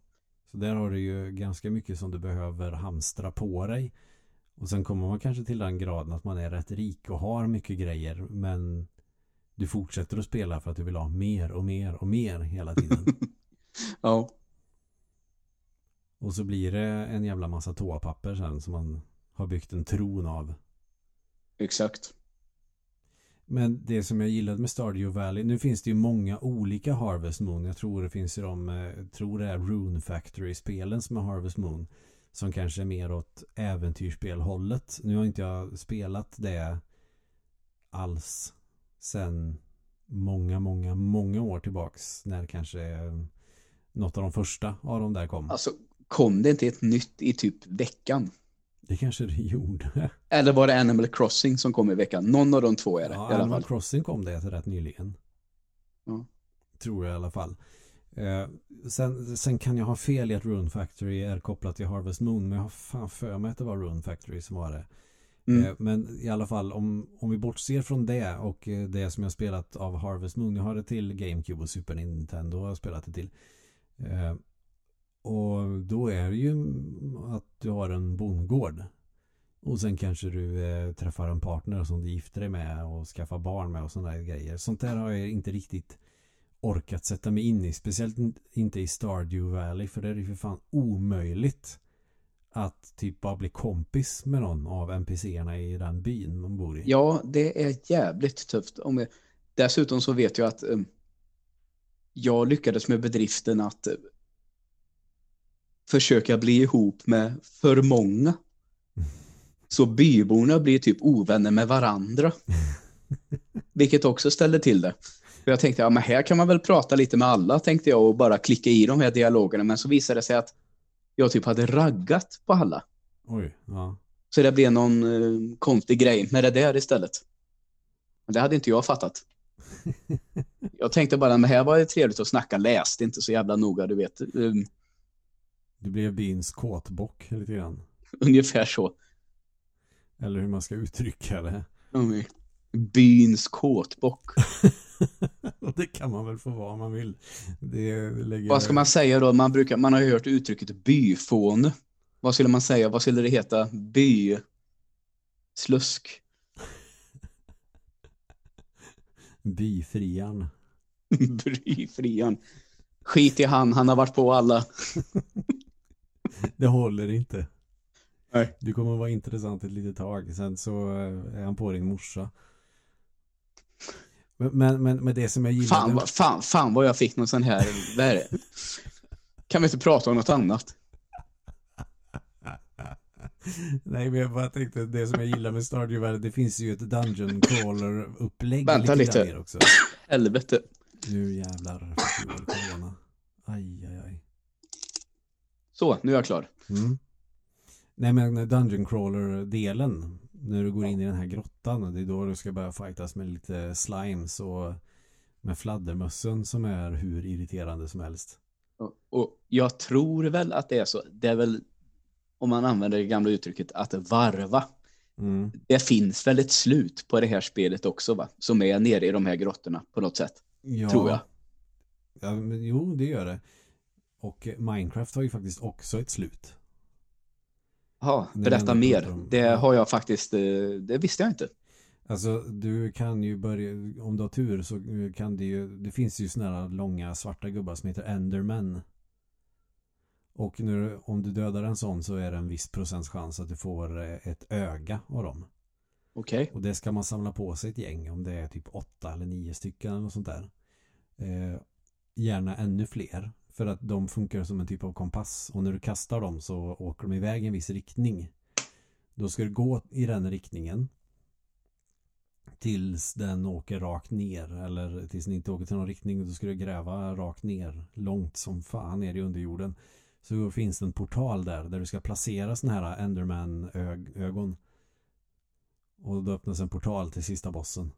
Så där har du ju ganska mycket som du behöver hamstra på dig. Och sen kommer man kanske till den graden att man är rätt rik och har mycket grejer men du fortsätter att spela för att du vill ha mer och mer och mer hela tiden. ja. Och så blir det en jävla massa toapapper sen som man har byggt en tron av. Exakt. Men det som jag gillade med Stardew Valley, nu finns det ju många olika Harvest Moon. Jag tror det finns ju de, eh, tror det är Rune Factory-spelen som är Harvest Moon. Som kanske är mer åt äventyrsspelhållet. Nu har inte jag spelat det alls sen många, många, många år tillbaks. När kanske något av de första av de där kom. Alltså, kom det inte ett nytt i typ veckan? Det kanske det gjorde. Eller var det Animal Crossing som kom i veckan? Någon av de två är det. Ja, Animal. Crossing kom det rätt nyligen. Ja. Tror jag i alla fall. Eh, sen, sen, kan jag ha fel i att Rune Factory är kopplat till Harvest Moon. Men jag har fan för mig att det var Rune Factory som var det. Mm. Eh, men i alla fall om, om vi bortser från det och eh, det som jag spelat av Harvest Moon. Jag har det till GameCube och Super Nintendo har jag spelat det till. Eh, och då är det ju att du har en bondgård. Och sen kanske du eh, träffar en partner som du gifter dig med och skaffar barn med och sådana där grejer. Sånt där har jag inte riktigt orkat sätta mig in i. Speciellt inte i Stardew Valley för det är ju för fan omöjligt att typ bara bli kompis med någon av NPCerna i den byn man bor i. Ja, det är jävligt tufft. Om jag... Dessutom så vet jag att um, jag lyckades med bedriften att eh, försöka bli ihop med för många. Så byborna blir typ ovänner med varandra. Vilket också ställer till det. För jag tänkte, ja men här kan man väl prata lite med alla, tänkte jag och bara klicka i de här dialogerna. Men så visade det sig att jag typ hade raggat på alla. Oj, ja. Så det blev någon eh, konstig grej med det där istället. Men det hade inte jag fattat. jag tänkte bara, men här var det trevligt att snacka, läste inte så jävla noga, du vet. Um, du blev byns kåtbock lite grann. Ungefär så. Eller hur man ska uttrycka det. Mm. byns kåtbock. det kan man väl få vara om man vill. Det lägger... Vad ska man säga då? Man, brukar, man har ju hört uttrycket byfån. Vad skulle man säga? Vad skulle det heta? By... Slusk. Byfrian. Byfrian. Skit i han, han har varit på alla. det håller inte. Nej. Du kommer vara intressant ett litet tag. Sen så är han på din morsa. Men, men, men det som jag gillade... Fan, fan, fan vad jag fick någon sån här... Vad är det? Kan vi inte prata om något annat? Nej, men jag bara tänkte det som jag gillar med Stardew Valley, det finns ju ett Dungeon Crawler-upplägg. Vänta lite. lite. Också. Helvete. Nu jävlar. Aj, aj, aj. Så, nu är jag klar. Mm. Nej, men Dungeon Crawler-delen när du går in i den här grottan det är då du ska börja fightas med lite slimes och med fladdermössen som är hur irriterande som helst. Och jag tror väl att det är så. Det är väl om man använder det gamla uttrycket att varva. Mm. Det finns väl ett slut på det här spelet också va? Som är nere i de här grottorna på något sätt. Ja. Tror jag. Ja, men, jo, det gör det. Och Minecraft har ju faktiskt också ett slut. Ja, berätta mer. Det har jag faktiskt, eh, det visste jag inte. Alltså du kan ju börja, om du har tur så kan det ju, det finns ju sådana här långa svarta gubbar som heter Endermen. Och nu, om du dödar en sån så är det en viss procents chans att du får eh, ett öga av dem. Okej. Okay. Och det ska man samla på sig ett gäng om det är typ åtta eller nio stycken eller något sånt där. Eh, gärna ännu fler. För att de funkar som en typ av kompass. Och när du kastar dem så åker de iväg i en viss riktning. Då ska du gå i den riktningen. Tills den åker rakt ner. Eller tills den inte åker till någon riktning. Då ska du gräva rakt ner. Långt som fan ner i underjorden. Så finns det en portal där. Där du ska placera sådana här Enderman-ögon. Och då öppnas en portal till sista bossen.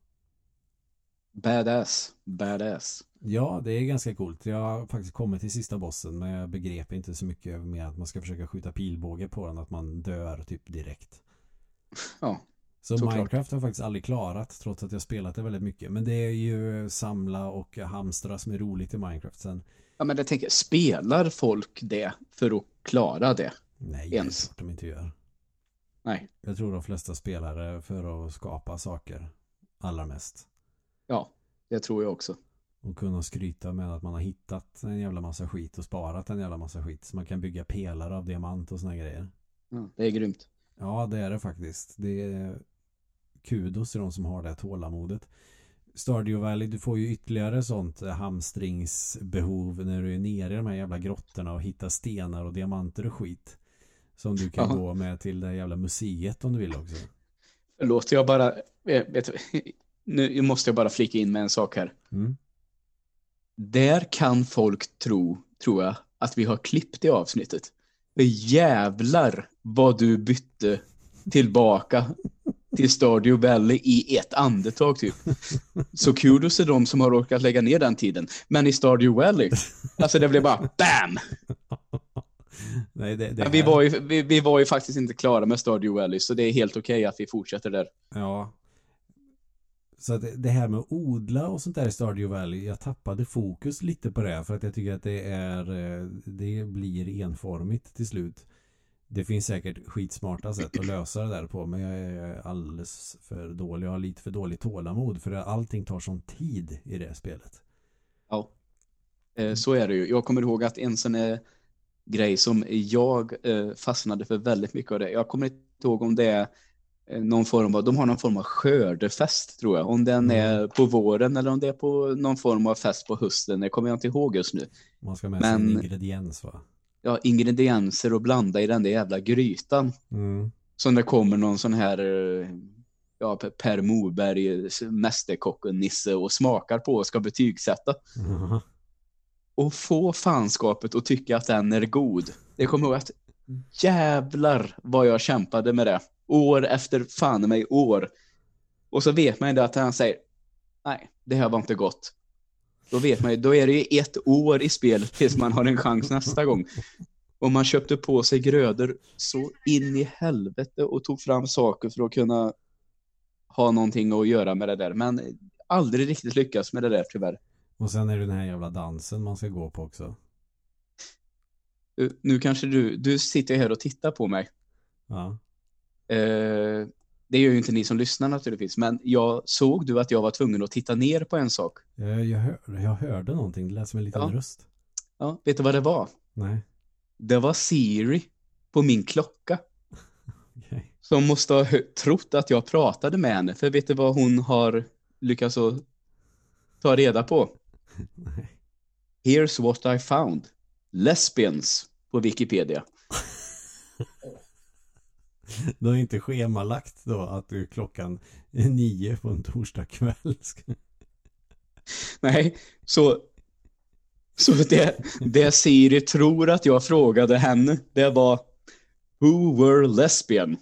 Badass. Badass. Ja, det är ganska coolt. Jag har faktiskt kommit till sista bossen men jag begrep inte så mycket med att man ska försöka skjuta pilbåge på den att man dör typ direkt. Ja. Så såklart. Minecraft har jag faktiskt aldrig klarat trots att jag spelat det väldigt mycket. Men det är ju samla och hamstra som är roligt i Minecraft. Sen... Ja, men jag tänker, spelar folk det för att klara det? Nej, ens? det är de inte gör. Nej. Jag tror de flesta spelar för att skapa saker allra mest. Ja, det tror jag också. Och kunna skryta med att man har hittat en jävla massa skit och sparat en jävla massa skit. Så man kan bygga pelare av diamant och såna grejer. Ja, det är grymt. Ja, det är det faktiskt. Det är kudos till de som har det tålamodet. Stardew Valley, du får ju ytterligare sånt hamstringsbehov när du är nere i de här jävla grottorna och hittar stenar och diamanter och skit. Som du kan ja. gå med till det jävla museet om du vill också. Förlåt, jag bara, vet, nu måste jag bara flika in med en sak här. Mm. Där kan folk tro, tror jag, att vi har klippt i avsnittet. För jävlar vad du bytte tillbaka till Stardew Valley i ett andetag typ. Så kudos till de som har orkat lägga ner den tiden. Men i Stardew Valley, alltså det blev bara BAM! Nej, det, det vi, var ju, vi, vi, var ju faktiskt inte klara med Stardew Valley, så det är helt okej okay att vi fortsätter där. Ja, så att det här med att odla och sånt där i Stardew Valley, jag tappade fokus lite på det för att jag tycker att det är, eh, det blir enformigt till slut. Det finns säkert skitsmarta sätt att lösa det där på men jag är alldeles för dålig. Jag har lite för dåligt tålamod för allting tar sån tid i det spelet. Ja, eh, så är det ju. Jag kommer ihåg att en sån här grej som jag eh, fastnade för väldigt mycket av det. Jag kommer inte ihåg om det är någon form av, de har någon form av skördefest tror jag. Om den mm. är på våren eller om det är på någon form av fest på hösten. Det kommer jag inte ihåg just nu. Man ska med Men, sig ingrediens va? Ja, ingredienser och blanda i den där jävla grytan. Mm. Så det kommer någon sån här eh, ja, Per Moberg, mästerkocken Nisse och smakar på och ska betygsätta. Mm. Och få fanskapet att tycka att den är god. Det kommer ihåg att jävlar vad jag kämpade med det år efter fan mig år. Och så vet man ju att han säger nej, det här var inte gott. Då vet man ju, då är det ju ett år i spelet tills man har en chans nästa gång. Och man köpte på sig grödor så in i helvete och tog fram saker för att kunna ha någonting att göra med det där. Men aldrig riktigt lyckats med det där tyvärr. Och sen är det den här jävla dansen man ska gå på också. Uh, Nu kanske du, du sitter här och tittar på mig. Ja. Eh, det gör ju inte ni som lyssnar naturligtvis, men jag såg du att jag var tvungen att titta ner på en sak. Jag, jag, hör, jag hörde någonting, det lät som en liten Ja. röst. Ja, vet du vad det var? Nej. Det var Siri på min klocka Okej. som måste ha trott att jag pratade med henne. För vet du vad hon har lyckats att ta reda på? Nej. Here's what I found. Lesbians på Wikipedia. Du har inte schemalagt då att du klockan nio på en torsdag kväll ska... Nej, så, så det, det Siri tror att jag frågade henne, det var Who were lesbian?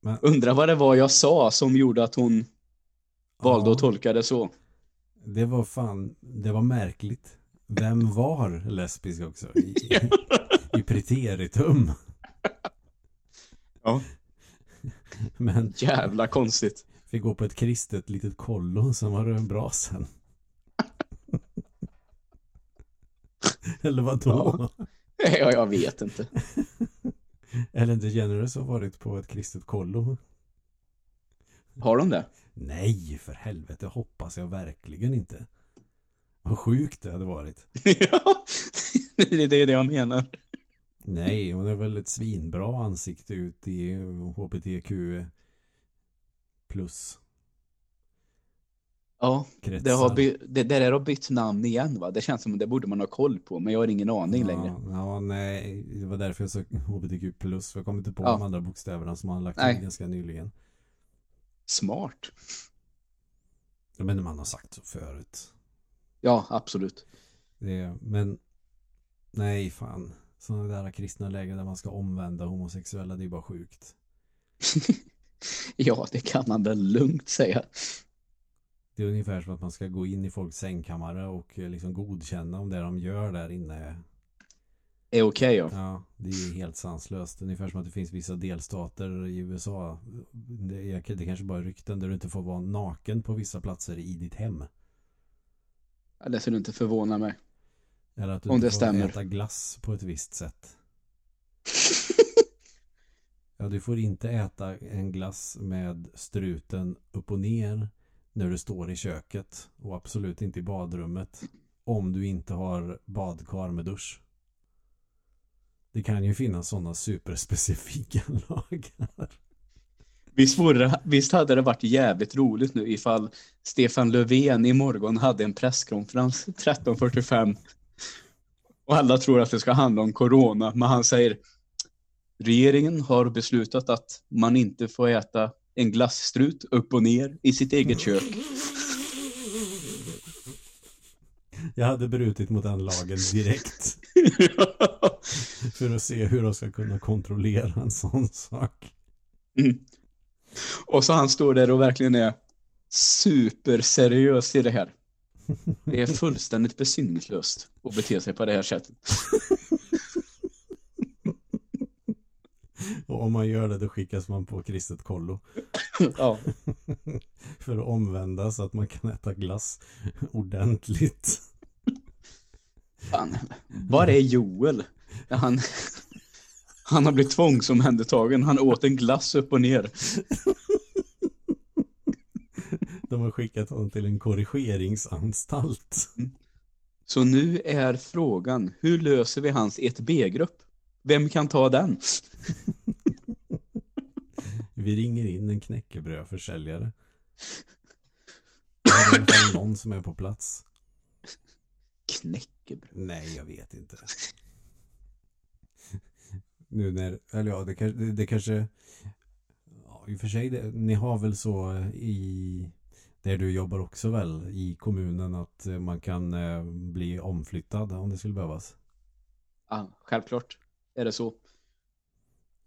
Men, Undrar vad det var jag sa som gjorde att hon valde ja, att tolka det så. Det var fan, det var märkligt. Vem var lesbisk också? I, i preteritum. Ja. Men Jävla konstigt. fick gå på ett kristet litet kollo, sen var det bra sen. Eller vad då? Ja, jag vet inte. Ellen DeGeneres har varit på ett kristet kollo. Har de det? Nej, för helvete hoppas jag verkligen inte. Vad sjukt det hade varit. ja, det är det jag menar. Nej, hon är väl ett svinbra ansikte ut i HBTQ plus Ja, kretsar. det, har by- det där har bytt namn igen va? Det känns som det borde man ha koll på, men jag har ingen aning ja, längre. Ja, nej, det var därför jag sa HBTQ plus. för Jag kom inte på Ja. de andra bokstäverna som han lagt Nej. till ganska nyligen. Smart. Jag menar man har sagt så förut. Ja, absolut. Det, men nej, fan. Sådana där kristna lägen där man ska omvända homosexuella, det är bara sjukt. ja, det kan man väl lugnt säga. Det är ungefär som att man ska gå in i folks sängkammare och eh, liksom godkänna om det de gör där inne. Är okej ja. Ja, det är helt sanslöst. Ungefär som att det finns vissa delstater i USA. Det, är, det kanske bara är rykten där du inte får vara naken på vissa platser i ditt hem. Det skulle inte förvåna mig. Eller att du Om det får stämmer. äta glass på ett visst sätt. Ja, du får inte äta en glass med struten upp och ner när du står i köket och absolut inte i badrummet om du inte har badkar med dusch. Det kan ju finnas sådana superspecifika lagar. Visst, vore, visst hade det varit jävligt roligt nu ifall Stefan Löfven imorgon hade en presskonferens 13.45 och alla tror att det ska handla om corona, men han säger regeringen har beslutat att man inte får äta en glasstrut upp och ner i sitt eget kök. Jag hade brutit mot den lagen direkt för att se hur de ska kunna kontrollera en sån sak. Mm. Och så han står där och verkligen är superseriös i det här. Det är fullständigt besinningslöst att bete sig på det här sättet. Och om man gör det då skickas man på kristet kollo. Ja. För att omvända så att man kan äta glass ordentligt. Fan. Var är Joel? Han, han har blivit tvångsomhändertagen. Han åt en glass upp och ner. De har skickat honom till en korrigeringsanstalt. Så nu är frågan, hur löser vi hans 1B-grupp? Vem kan ta den? Vi ringer in en knäckebrödförsäljare. Det är någon som är på plats. Knäckebröd. Nej, jag vet inte. Nu när, eller ja, det, det, det kanske ja, i och för sig, det, ni har väl så i där du jobbar också väl i kommunen att eh, man kan eh, bli omflyttad om det skulle behövas. Ja, självklart är det så.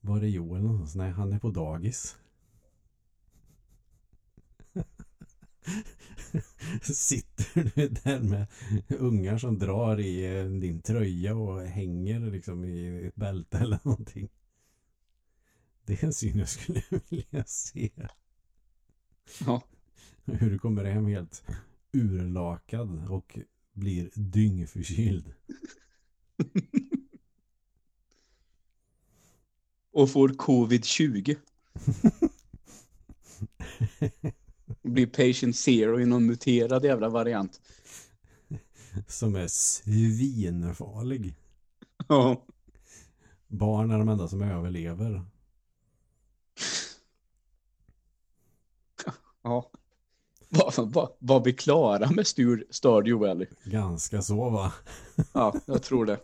Var är Joel någonstans? Nej, han är på dagis. Sitter du där med ungar som drar i eh, din tröja och hänger liksom i ett bälte eller någonting. Det är en syn jag skulle vilja se. Ja. Hur du kommer hem helt urlakad och blir dyngförkyld. Och får covid-20. blir patient zero i någon muterad jävla variant. Som är svinfarlig. Ja. Barn är de enda som överlever. Ja. Var, var, var vi klara med Stur, Stardew Valley? Ganska så va? Ja, jag tror det.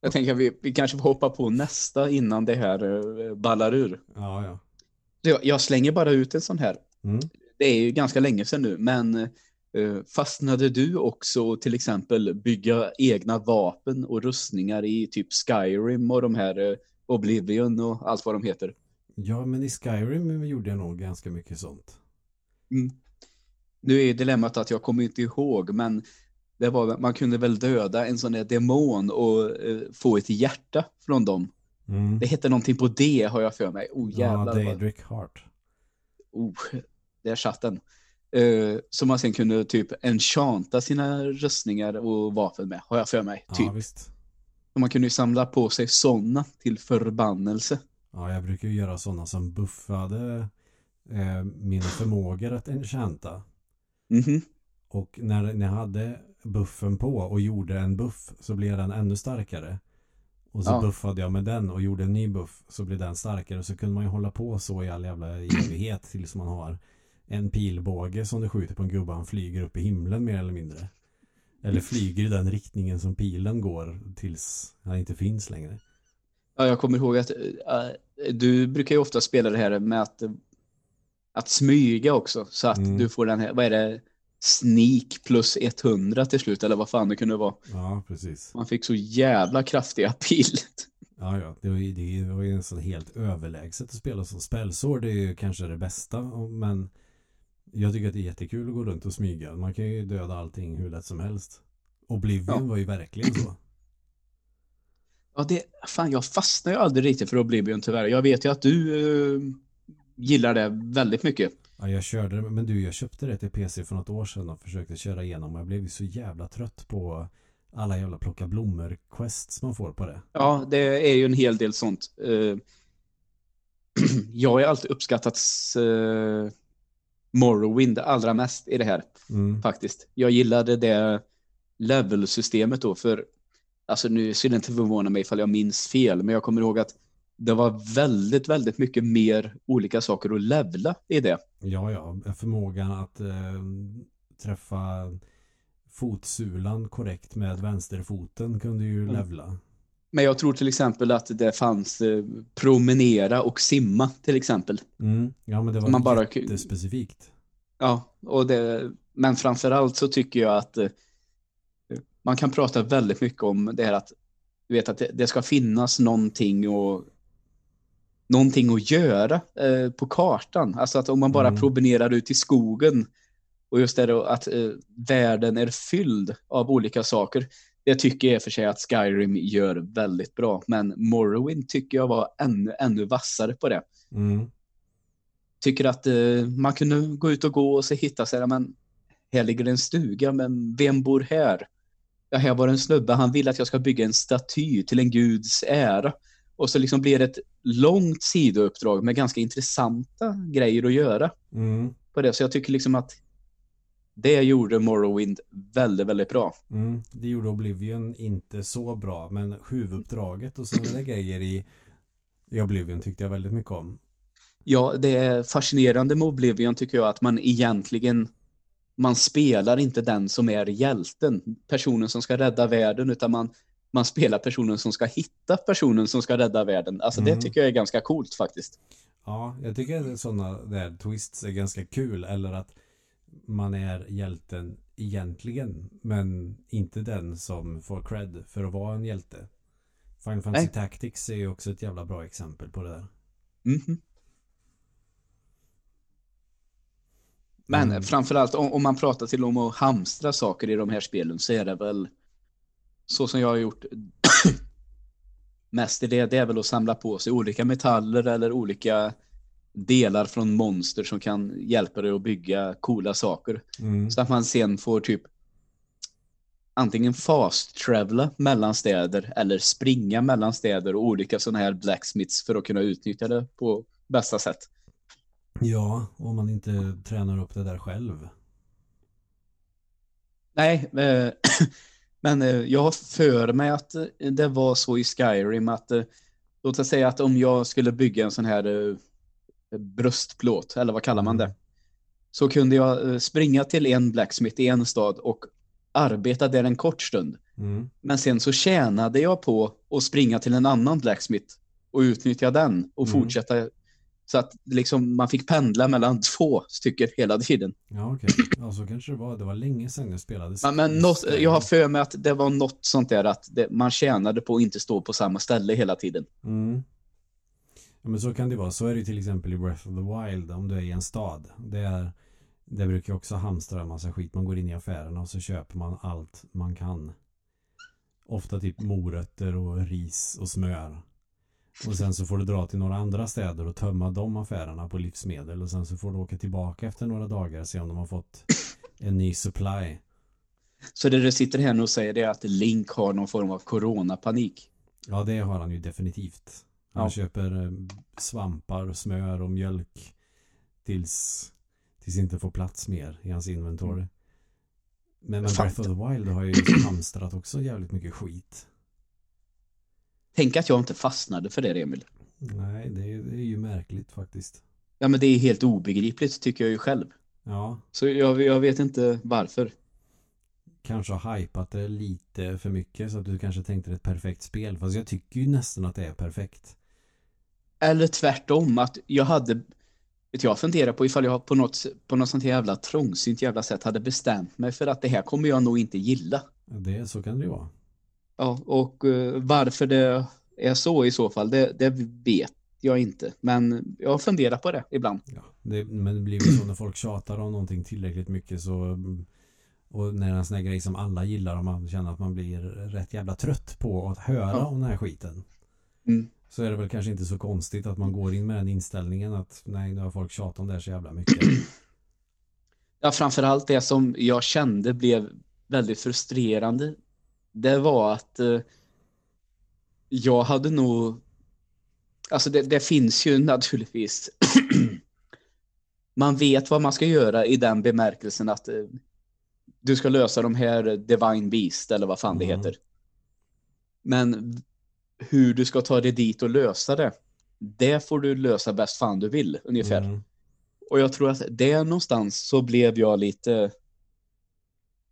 Jag tänker att vi, vi kanske får hoppa på nästa innan det här uh, ballar ur. Ja, ja. Jag, jag slänger bara ut en sån här. Mm. Det är ju ganska länge sedan nu, men uh, fastnade du också till exempel bygga egna vapen och rustningar i typ Skyrim och de här uh, Oblivion och allt vad de heter? Ja, men i Skyrim gjorde jag nog ganska mycket sånt. Mm. Nu är dilemmat att jag kommer inte ihåg, men det var, man kunde väl döda en sån där demon och eh, få ett hjärta från dem. Mm. Det hette någonting på det har jag för mig. Oh Ja, jävlar. vad- Daedric Heart. oh, där satt den. Uh, som man sen kunde typ enchanta sina rustningar och vapen med, har jag för mig. Ja, Typ. visst. Och man kunde ju samla på sig sådana till förbannelse. Ja, jag brukar ju göra sådana som buffade eh, mina förmågor att enchanta. Mhm. Och när, när jag hade buffen på och gjorde en buff så blev den ännu starkare. Och så Ja. buffade jag med den och gjorde en ny buff så blev den starkare. Så kunde man ju hålla på så i all jävla evighet tills man har en pilbåge som du skjuter på en gubbe han flyger upp i himlen mer eller mindre. Eller flyger i den riktningen som pilen går tills han inte finns längre. Ja, jag kommer ihåg att eh, du brukar ju ofta spela det här med att, att smyga också. Så att Mm. du får den här, vad är det, sneak plus 100 till slut, eller vad fan det kunde vara. Ja, precis. Man fick så jävla kraftiga pil. Ja, ja. Det var ju, det var ju nästan helt överlägset att spela som spelsår. Det är ju kanske det bästa. Men jag tycker att det är jättekul att gå runt och smyga. Man kan ju döda allting hur lätt som helst. Oblivion Ja. var ju verkligen så. Ja, det, fan, jag fastnar ju aldrig riktigt för Oblivion tyvärr. Jag vet ju att du eh, gillar det väldigt mycket. Ja, jag körde. Men du, jag köpte det till PC för något år sedan och försökte köra igenom. Jag blev ju så jävla trött på alla jävla plocka blommor-quests man får på det. Ja, det är ju en hel del sånt. Eh, jag har alltid uppskattat eh, Morrowind allra mest i det här. Mm. faktiskt. Jag gillade det levelsystemet då för alltså nu skulle det inte förvåna mig ifall jag minns fel men jag kommer ihåg att det var väldigt, väldigt mycket mer olika saker att levla i det. Ja, ja. Förmågan att eh, träffa fotsulan korrekt med vänsterfoten kunde ju Mm. levla. Men jag tror till exempel att det fanns eh, promenera och simma till exempel. Mm. Ja, men det var Man bara- jättespecifikt. Ja, och det, men framförallt så tycker jag att eh, man kan prata väldigt mycket om det här att du vet att det, det ska finnas någonting och någonting att göra eh, på kartan. Alltså att om man bara Mm. promenerar ut i skogen och just det då att eh, världen är fylld av olika saker. Det tycker jag för sig att Skyrim gör väldigt bra. Men Morrowind tycker jag var ännu, ännu vassare på det Mm. tycker att eh, man kunde gå ut och gå och så hitta sig, men här ligger en stuga, men vem bor här? Ja, här var en snubbe, han vill att jag ska bygga en staty till en guds ära. Och så liksom blir det ett långt sidouppdrag med ganska intressanta grejer att göra Mm. på det. Så jag tycker liksom att det gjorde Morrowind väldigt, väldigt bra. Mm. Det gjorde Oblivion inte så bra, men huvuduppdraget och sådana grejer i, i Oblivion tyckte jag väldigt mycket om. Ja, det är fascinerande med Oblivion tycker jag att man egentligen man spelar inte den som är hjälten, personen som ska rädda världen, utan man, man spelar personen som ska hitta personen som ska rädda världen. Alltså det Mm. tycker jag är ganska coolt faktiskt. Ja, jag tycker att sådana där twists är ganska kul. Eller att man är hjälten egentligen, men inte den som får cred för att vara en hjälte. Final Fantasy Nej. Tactics är ju också ett jävla bra exempel på det där. Mhm. Men Mm. framförallt om, om man pratar till om att hamstra saker i de här spelen så är det väl så som jag har gjort mest i det, det är väl att samla på sig olika metaller eller olika delar från monster som kan hjälpa dig att bygga coola saker. Mm. Så att man sen får typ antingen fast travela mellan städer eller springa mellan städer och olika sådana här blacksmiths för att kunna utnyttja det på bästa sätt. Ja, om man inte tränar upp det där själv. Nej, eh, men eh, jag har för mig att eh, det var så i Skyrim att eh, låt oss säga att om jag skulle bygga en sån här bröstplåt, eller vad kallar man det? Så kunde jag springa till en blacksmith i en stad och arbeta där en kort stund. Mm. Men sen så tjänade jag på att springa till en annan blacksmith och utnyttja den och Mm. fortsätta. Så att liksom man fick pendla mellan två stycken hela tiden. Ja, okej. Ja, så kanske det var. Det var länge sedan jag spelade. Men, men något, jag har för mig att det var något sånt där att det, man tjänade på att inte stå på samma ställe hela tiden. Mm. Ja, men så kan det vara. Så är det till exempel i Breath of the Wild om du är i en stad. Det, är, det brukar också hamstra en massa skit. Man går in i affärerna och så köper man allt man kan. Ofta typ morötter och ris och smör. Och sen så får du dra till några andra städer och tömma de affärerna på livsmedel. Och sen så får du åka tillbaka efter några dagar och se om de har fått en ny supply. Så det du sitter här och säger det är att Link har någon form av coronapanik. Ja, det har han ju definitivt. Han Ja. köper eh, svampar, smör och mjölk tills, tills inte får plats mer i hans inventory. Men med Fan. Breath of the Wild har ju hamstrat också jävligt mycket skit. Tänk att jag inte fastnade för det, Emil. Nej, det är, det är ju märkligt faktiskt. Ja, men det är helt obegripligt tycker jag ju själv. Ja, Så jag, jag vet inte varför. kanske har hypat det lite för mycket så att du kanske tänkte det är ett perfekt spel. Fast jag tycker ju nästan att det är perfekt. Eller tvärtom, att jag hade... Vet jag funderar på ifall jag på något, på något sånt jävla trångsynt jävla sätt hade bestämt mig för att det här kommer jag nog inte gilla. Det, så kan det ju vara. Ja, och eh, varför det är så i så fall, det, det vet jag inte. Men jag funderar på det ibland. Ja, det, men det blir ju så när folk tjatar om någonting tillräckligt mycket så och när det är en sån här grej som alla gillar och man känner att man blir rätt jävla trött på att höra Ja. om den här skiten. Mm. Så är det väl kanske inte så konstigt att man går in med den inställningen att nej, nu har folk tjatat om det här så jävla mycket. Ja, framförallt det som jag kände blev väldigt frustrerande. Det var att eh, jag hade nog... Alltså det, det finns ju naturligtvis... man vet vad man ska göra i den bemärkelsen att eh, du ska lösa de här Divine Beast eller vad fan det Mm. heter. Men hur du ska ta dig dit och lösa det, det får du lösa bäst fan du vill ungefär. Mm. Och jag tror att där någonstans så blev jag lite...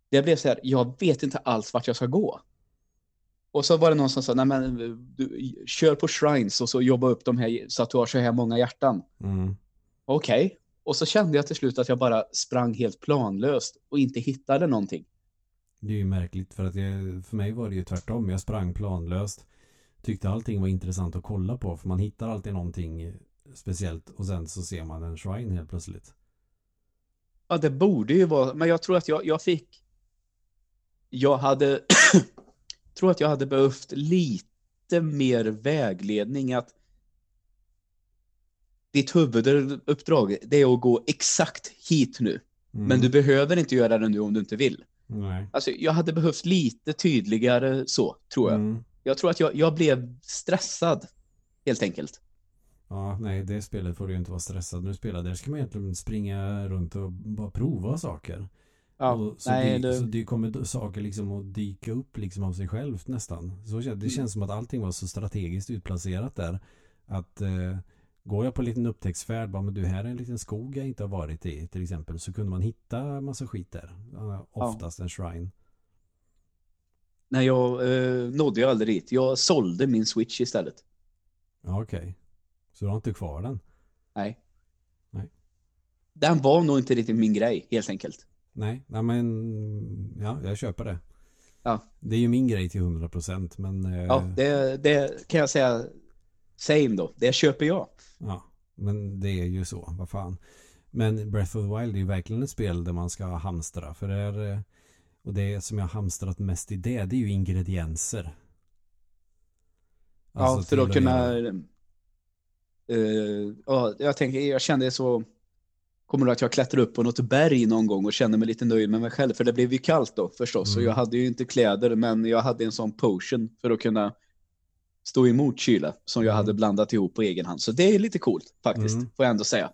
Det blev så här, jag vet inte alls vart jag ska gå. Och så var det någon som sa, nej men du, kör på shrines och så jobba upp de här så att du har så här många hjärtan. Mm. Okej. Och så kände jag till slut att jag bara sprang helt planlöst och inte hittade någonting. Det är ju märkligt för att jag, för mig var det ju tvärtom. Jag sprang planlöst. Tyckte allting var intressant att kolla på för man hittar alltid någonting speciellt och sen så ser man en shrine helt plötsligt. Ja, det borde ju vara, men jag tror att jag, jag fick... Jag hade... tror att jag hade behövt lite mer vägledning att ditt huvuduppdrag det är att gå exakt hit nu. Mm. Men du behöver inte göra det nu om du inte vill. Nej. Alltså, jag hade behövt lite tydligare så, tror jag. Mm. Jag tror att jag, jag blev stressad, helt enkelt. Ja, nej, det spelet får du ju inte vara stressad när du spelar. Där ska man egentligen springa runt och bara prova saker. Och så, nej, det, det- så det kommer saker liksom att dyka upp liksom av sig själv nästan. Så, det känns som att allting var så strategiskt utplacerat där. Att eh, går jag på en liten upptäcktsfärd, bara men du här är en liten skog jag inte har varit i till exempel. Så kunde man hitta massa skit där. Ja, Oftast en shrine. Nej, jag eh, nådde ju aldrig dit. Jag sålde min switch istället. Ja, okej. Så du har inte kvar den? Nej. Nej. Den var nog inte riktigt min grej, helt enkelt. Nej, nej men ja, jag köper det. Ja. Det är ju min grej till 100% men eh, Ja, det, det kan jag säga. Same då. Det köper jag. Ja, men det är ju så, vad fan. Men Breath of the Wild är ju verkligen ett spel där man ska hamstra. För det är, eh, och det som jag hamstrat mest i det, det är ju ingredienser. Ja, Alltså för till att kunna... Uh, ja, jag, tänker, jag kände så... Kommer du att jag klättrade upp på något berg någon gång och kände mig lite nöjd med mig själv. För det blev ju kallt då förstås. Mm. Och jag hade ju inte kläder men jag hade en sån potion för att kunna stå emot kyla som jag mm. hade blandat ihop på egen hand. Så det är lite coolt faktiskt, mm. får jag ändå säga.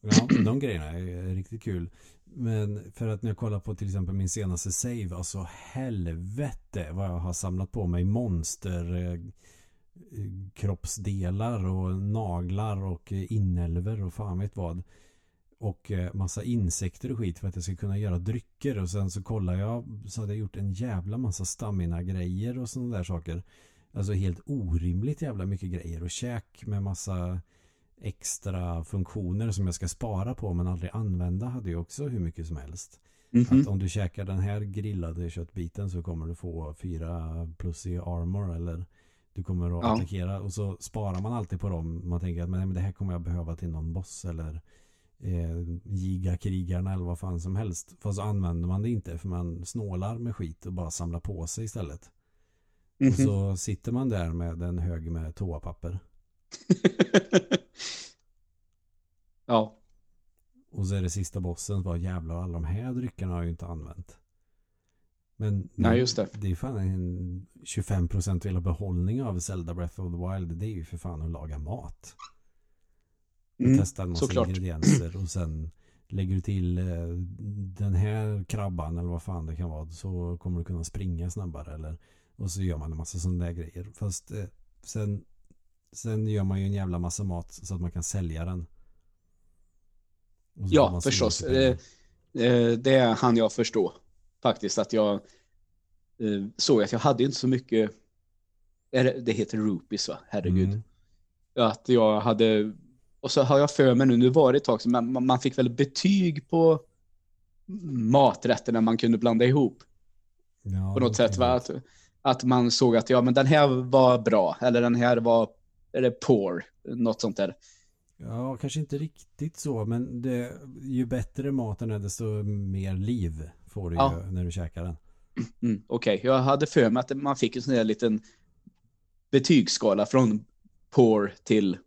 Ja, de grejerna är riktigt kul. Men för att när jag kollar på till exempel min senaste save, alltså helvete vad jag har samlat på mig monster eh, kroppsdelar och naglar och inälvor och fan vet vad. Och eh, massa insekter och skit för att jag ska kunna göra drycker. Och sen så kollar jag så hade jag gjort en jävla massa stamina-grejer och sådana där saker. Alltså helt orimligt jävla mycket grejer. Och käk med massa extra funktioner som jag ska spara på men aldrig använda hade ju också hur mycket som helst. Mm -hmm. Att om du käkar den här grillade köttbiten så kommer du få fyra plus i armor eller du kommer att ja. attackera och så sparar man alltid på dem. Man tänker att men det här kommer jag behöva till någon boss eller eh, gigakrigarna eller vad fan som helst. Fast så använder man det inte för man snålar med skit och bara samlar på sig istället. Mm -hmm. Och mhm. så sitter man där med en hög med toapapper. ja. Och så är det sista bossen bara jävlar alla de här dryckerna har jag ju inte använt. Men Nej, just det. det är fan en 25% hela behållning av Zelda Breath of the Wild. Det är ju för fan att laga mat. Mm, testa en massa såklart. ingredienser och sen lägger du till eh, den här krabban eller vad fan det kan vara så kommer du kunna springa snabbare eller och så gör man en massa sådana där grejer. Fast eh, sen sen gör man ju en jävla massa mat så att man kan sälja den. Ja, förstås. Eh, eh, det han jag förstå faktiskt att jag såg att jag hade inte så mycket det heter rupees va? Herregud. Mm. Att jag hade och så har jag för mig nu, nu var det ett tag så man, man fick väl betyg på maträtterna man kunde blanda ihop. Ja, på något sätt va? Att, att man såg att ja men den här var bra eller den här var eller poor, något sånt där. Ja, kanske inte riktigt så, men det, ju bättre maten är desto mer liv får du ja. ju när du käkar den. Mm, Okej, okay. jag hade för mig att man fick en sån där liten betygsskala från poor till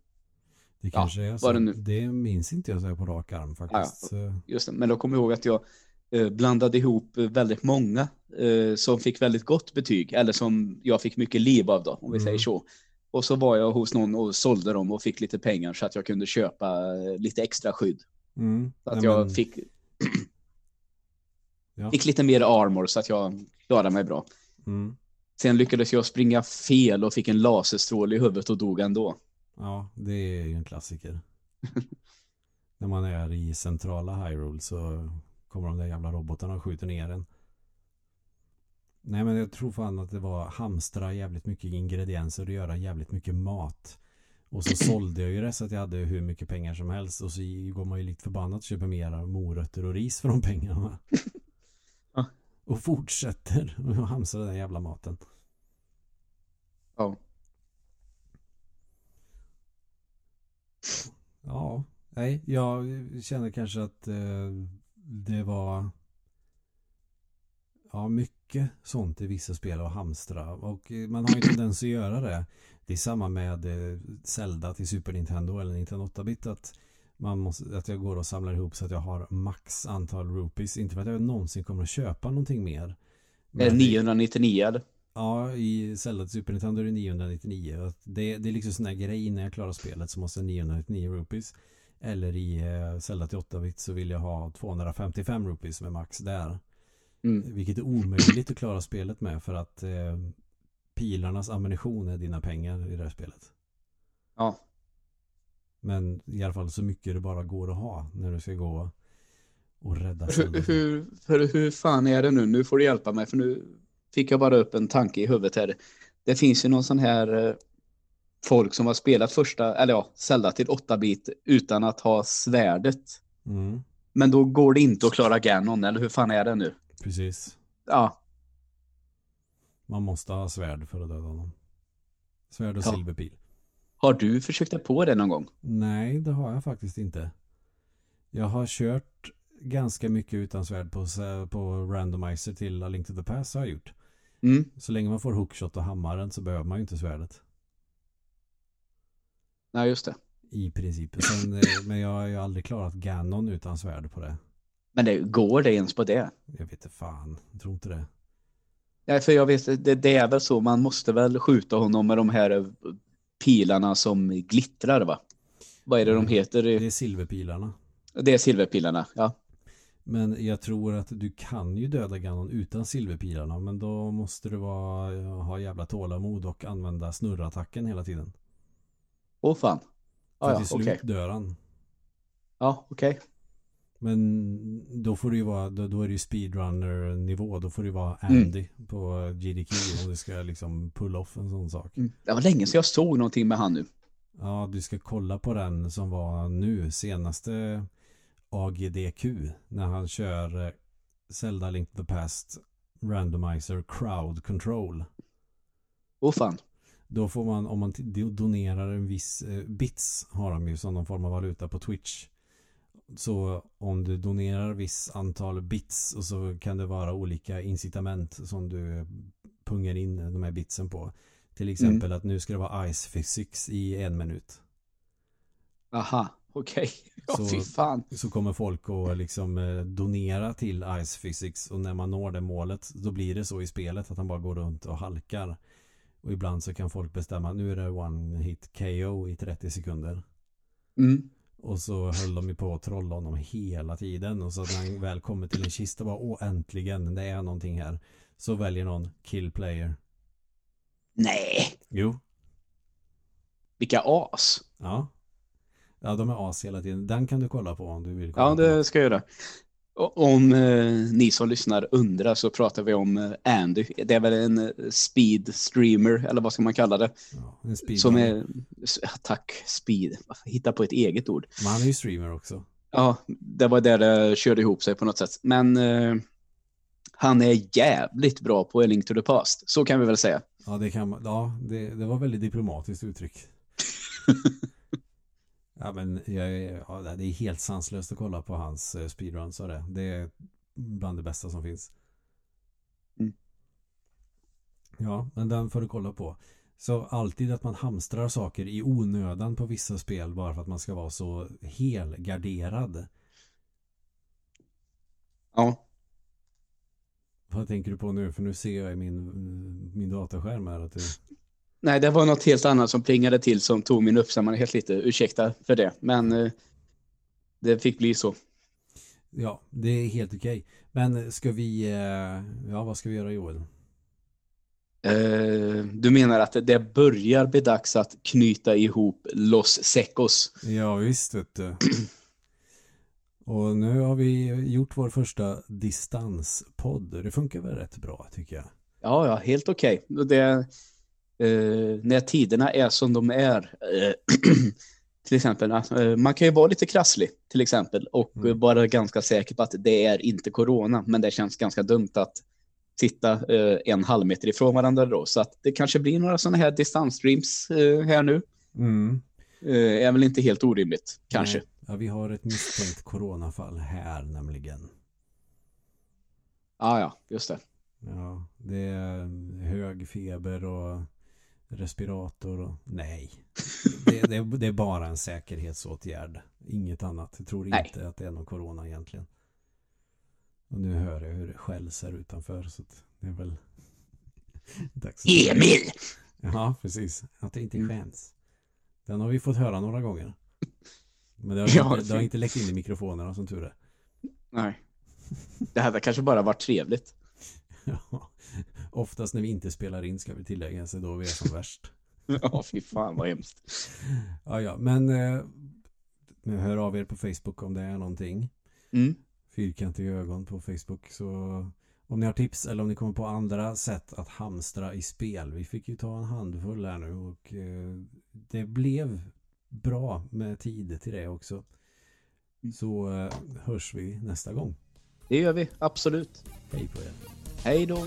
det kanske ja, är så. Det, det, minns inte jag så på rak arm faktiskt. Ja, just det, men då kommer jag ihåg att jag eh, blandade ihop väldigt många eh, som fick väldigt gott betyg eller som jag fick mycket liv av då, om vi mm. säger så. Och så var jag hos någon och sålde dem och fick lite pengar så att jag kunde köpa eh, lite extra skydd. Mm. Så att Nej, jag men... fick Ja. Fick lite mer armor så att jag klarade mig bra. Mm. Sen lyckades jag springa fel och fick en laserstråle i huvudet och dog ändå. Ja, det är ju en klassiker. När man är i centrala Hyrule så kommer de där jävla robotarna och skjuter ner en. Nej men jag tror fan att det var hamstra jävligt mycket ingredienser och göra jävligt mycket mat. Och så sålde jag ju det så att jag hade hur mycket pengar som helst. Och så går man ju lite förbannat och köper mer morötter och ris för de pengarna. Och fortsätter att hamstra den jävla maten. Ja. Ja, nej, jag känner kanske att eh, det var ja, mycket sånt i vissa spel att hamstra och man har ju tendens att göra det. Det är samma med eh, Zelda till Super Nintendo eller Nintendo 8-bit att man måste, att jag går och samlar ihop så att jag har max antal rupees. Inte för att jag någonsin kommer att köpa någonting mer. Är det 999 eller? Ja, i Zelda Super Nintendo är det 999. Det, det är liksom sån här grej när jag klarar spelet så måste jag 999 rupees. Eller i eh, Zelda till 8-bit så vill jag ha 255 rupees med max där. Mm. Vilket är omöjligt att klara spelet med för att eh, pilarnas ammunition är dina pengar i det här spelet. Ja. Men i alla fall så mycket det bara går att ha när du ska gå och rädda hur, hur, hur, hur fan är det nu? Nu får du hjälpa mig för nu fick jag bara upp en tanke i huvudet här. Det finns ju någon sån här eh, folk som har spelat första, eller ja, Zelda till 8-bit utan att ha svärdet. Mm. Men då går det inte att klara Ganon, eller hur fan är det nu? Precis. Ja. Man måste ha svärd för att döda honom. Svärd och ja. silverpil. Har du försökt dig på det någon gång? Nej, det har jag faktiskt inte. Jag har kört ganska mycket utan svärd på, på randomizer till A Link to the Past har jag gjort. Mm. Så länge man får hookshot och hammaren så behöver man ju inte svärdet. Nej, just det. I princip. Sen, eh, men jag har ju aldrig klarat Ganon utan svärd på det. Men det, går det ens på det? Jag vet inte fan. Jag tror inte det. Nej, för jag vet, det, det är väl så. Man måste väl skjuta honom med de här eh, pilarna som glittrar va? Vad är det de Mm. heter? Det är silverpilarna. Det är silverpilarna, ja. Men jag tror att du kan ju döda Ganon utan silverpilarna. Men då måste du vara, ha jävla tålamod och använda snurrattacken hela tiden. Åh fan. För Ja, till slut okej. dör han. Ja, okej. Men då får det ju vara, då, då är det ju speedrunner-nivå. Då får det ju vara Mm. Andy på GDQ om du ska liksom pull off en sån sak. Mm. Det var länge sedan jag såg någonting med han nu. Ja, du ska kolla på den som var nu, senaste AGDQ. När han kör eh, Zelda Link to the Past Randomizer Crowd Control. Åh fan. Då får man, om man donerar en viss eh, bits har de ju som någon form av valuta på Twitch. Så om du donerar viss antal bits och så kan det vara olika incitament som du pungar in de här bitsen på. Till exempel att nu ska det vara Ice Physics i en minut. Aha, okej. Ja, Så- fy fan. Så kommer folk att liksom eh, donera till Ice Physics och när man når det målet då blir det så i spelet att han bara går runt och halkar. Och ibland så kan folk bestämma nu är det one hit KO i 30 sekunder. Mm. Och så höll de ju på att trolla honom hela tiden. Och så när han väl kommer till en kista bara åh äntligen det är någonting här. Så väljer någon kill player. Nej, Jo. vilka as. Ja. Ja de är as hela tiden. Den kan du kolla på om du vill Ja, på. det ska jag göra. Om eh, ni som lyssnar undrar så pratar vi om eh, Andy. Det är väl en eh, speed streamer, eller vad ska man kalla det? Ja, en speedrun. Som är, tack, speed. Hitta på ett eget ord. Men han är ju streamer också. Ja, det var där det körde ihop sig på något sätt. Men eh, han är jävligt bra på A Link to the Past. Så kan vi väl säga. Ja, det kan. Ja, det, det var väldigt diplomatiskt uttryck. ja, men jag, ja, det är helt sanslöst att kolla på hans eh, speedruns och det. Det är bland det bästa som finns. Mm. Ja, men den får du kolla på. Så alltid att man hamstrar saker i onödan på vissa spel bara för att man ska vara så helgarderad. Ja, Vad tänker du på nu? För nu ser jag i min, min dataskärm här att det... nej, det var något helt annat som plingade till som tog min uppmärksamhet lite. Ursäkta för det, men eh, det fick bli så. Ja, det är helt okej. Men ska vi... eh, Ja, vad ska vi göra Joel? Eh, du menar att det börjar bli dags att knyta ihop Los Secos? Ja, visst vet du. Och nu har vi gjort vår första distanspodd. Det funkar väl rätt bra tycker jag. Ja, ja, helt okej. Det, eh, när tiderna är som de är, eh, till exempel, eh, man kan ju vara lite krasslig till exempel och Mm. vara ganska säker på att det är inte corona, men det känns ganska dumt att sitta eh, en halv meter ifrån varandra då, så att det kanske blir några sådana här distansstreams eh, här nu. Mm. Är väl inte helt orimligt, kanske. Nej. Ja, vi har ett misstänkt coronafall här nämligen. Ja, ja, just det. Ja, det är hög feber och respirator och nej. Det, det, det är bara en säkerhetsåtgärd. Inget annat. Jag tror Nej. inte att det är någon corona egentligen. Och nu hör jag hur det skälls här utanför så att det är väl dags. Emil! Ja, precis. Att det inte Mm. skäms. Den har vi fått höra några gånger. Men det har, Ja, inte, det har inte läckt in i mikrofonerna som tur är. Nej. Det hade kanske bara varit trevligt. Ja. Oftast när vi inte spelar in ska vi tillägga så då vi är som värst. Ja, fy fan vad hemskt. Ja, ja, men eh, hör av er på Facebook om det är någonting. Mm. Fyrkantiga ögon på Facebook. Så om ni har tips eller om ni kommer på andra sätt att hamstra i spel. Vi fick ju ta en handfull här nu och eh, det blev bra med tid till det också. Så eh, hörs vi nästa gång. Det gör vi, absolut. Hej på er. Hej då.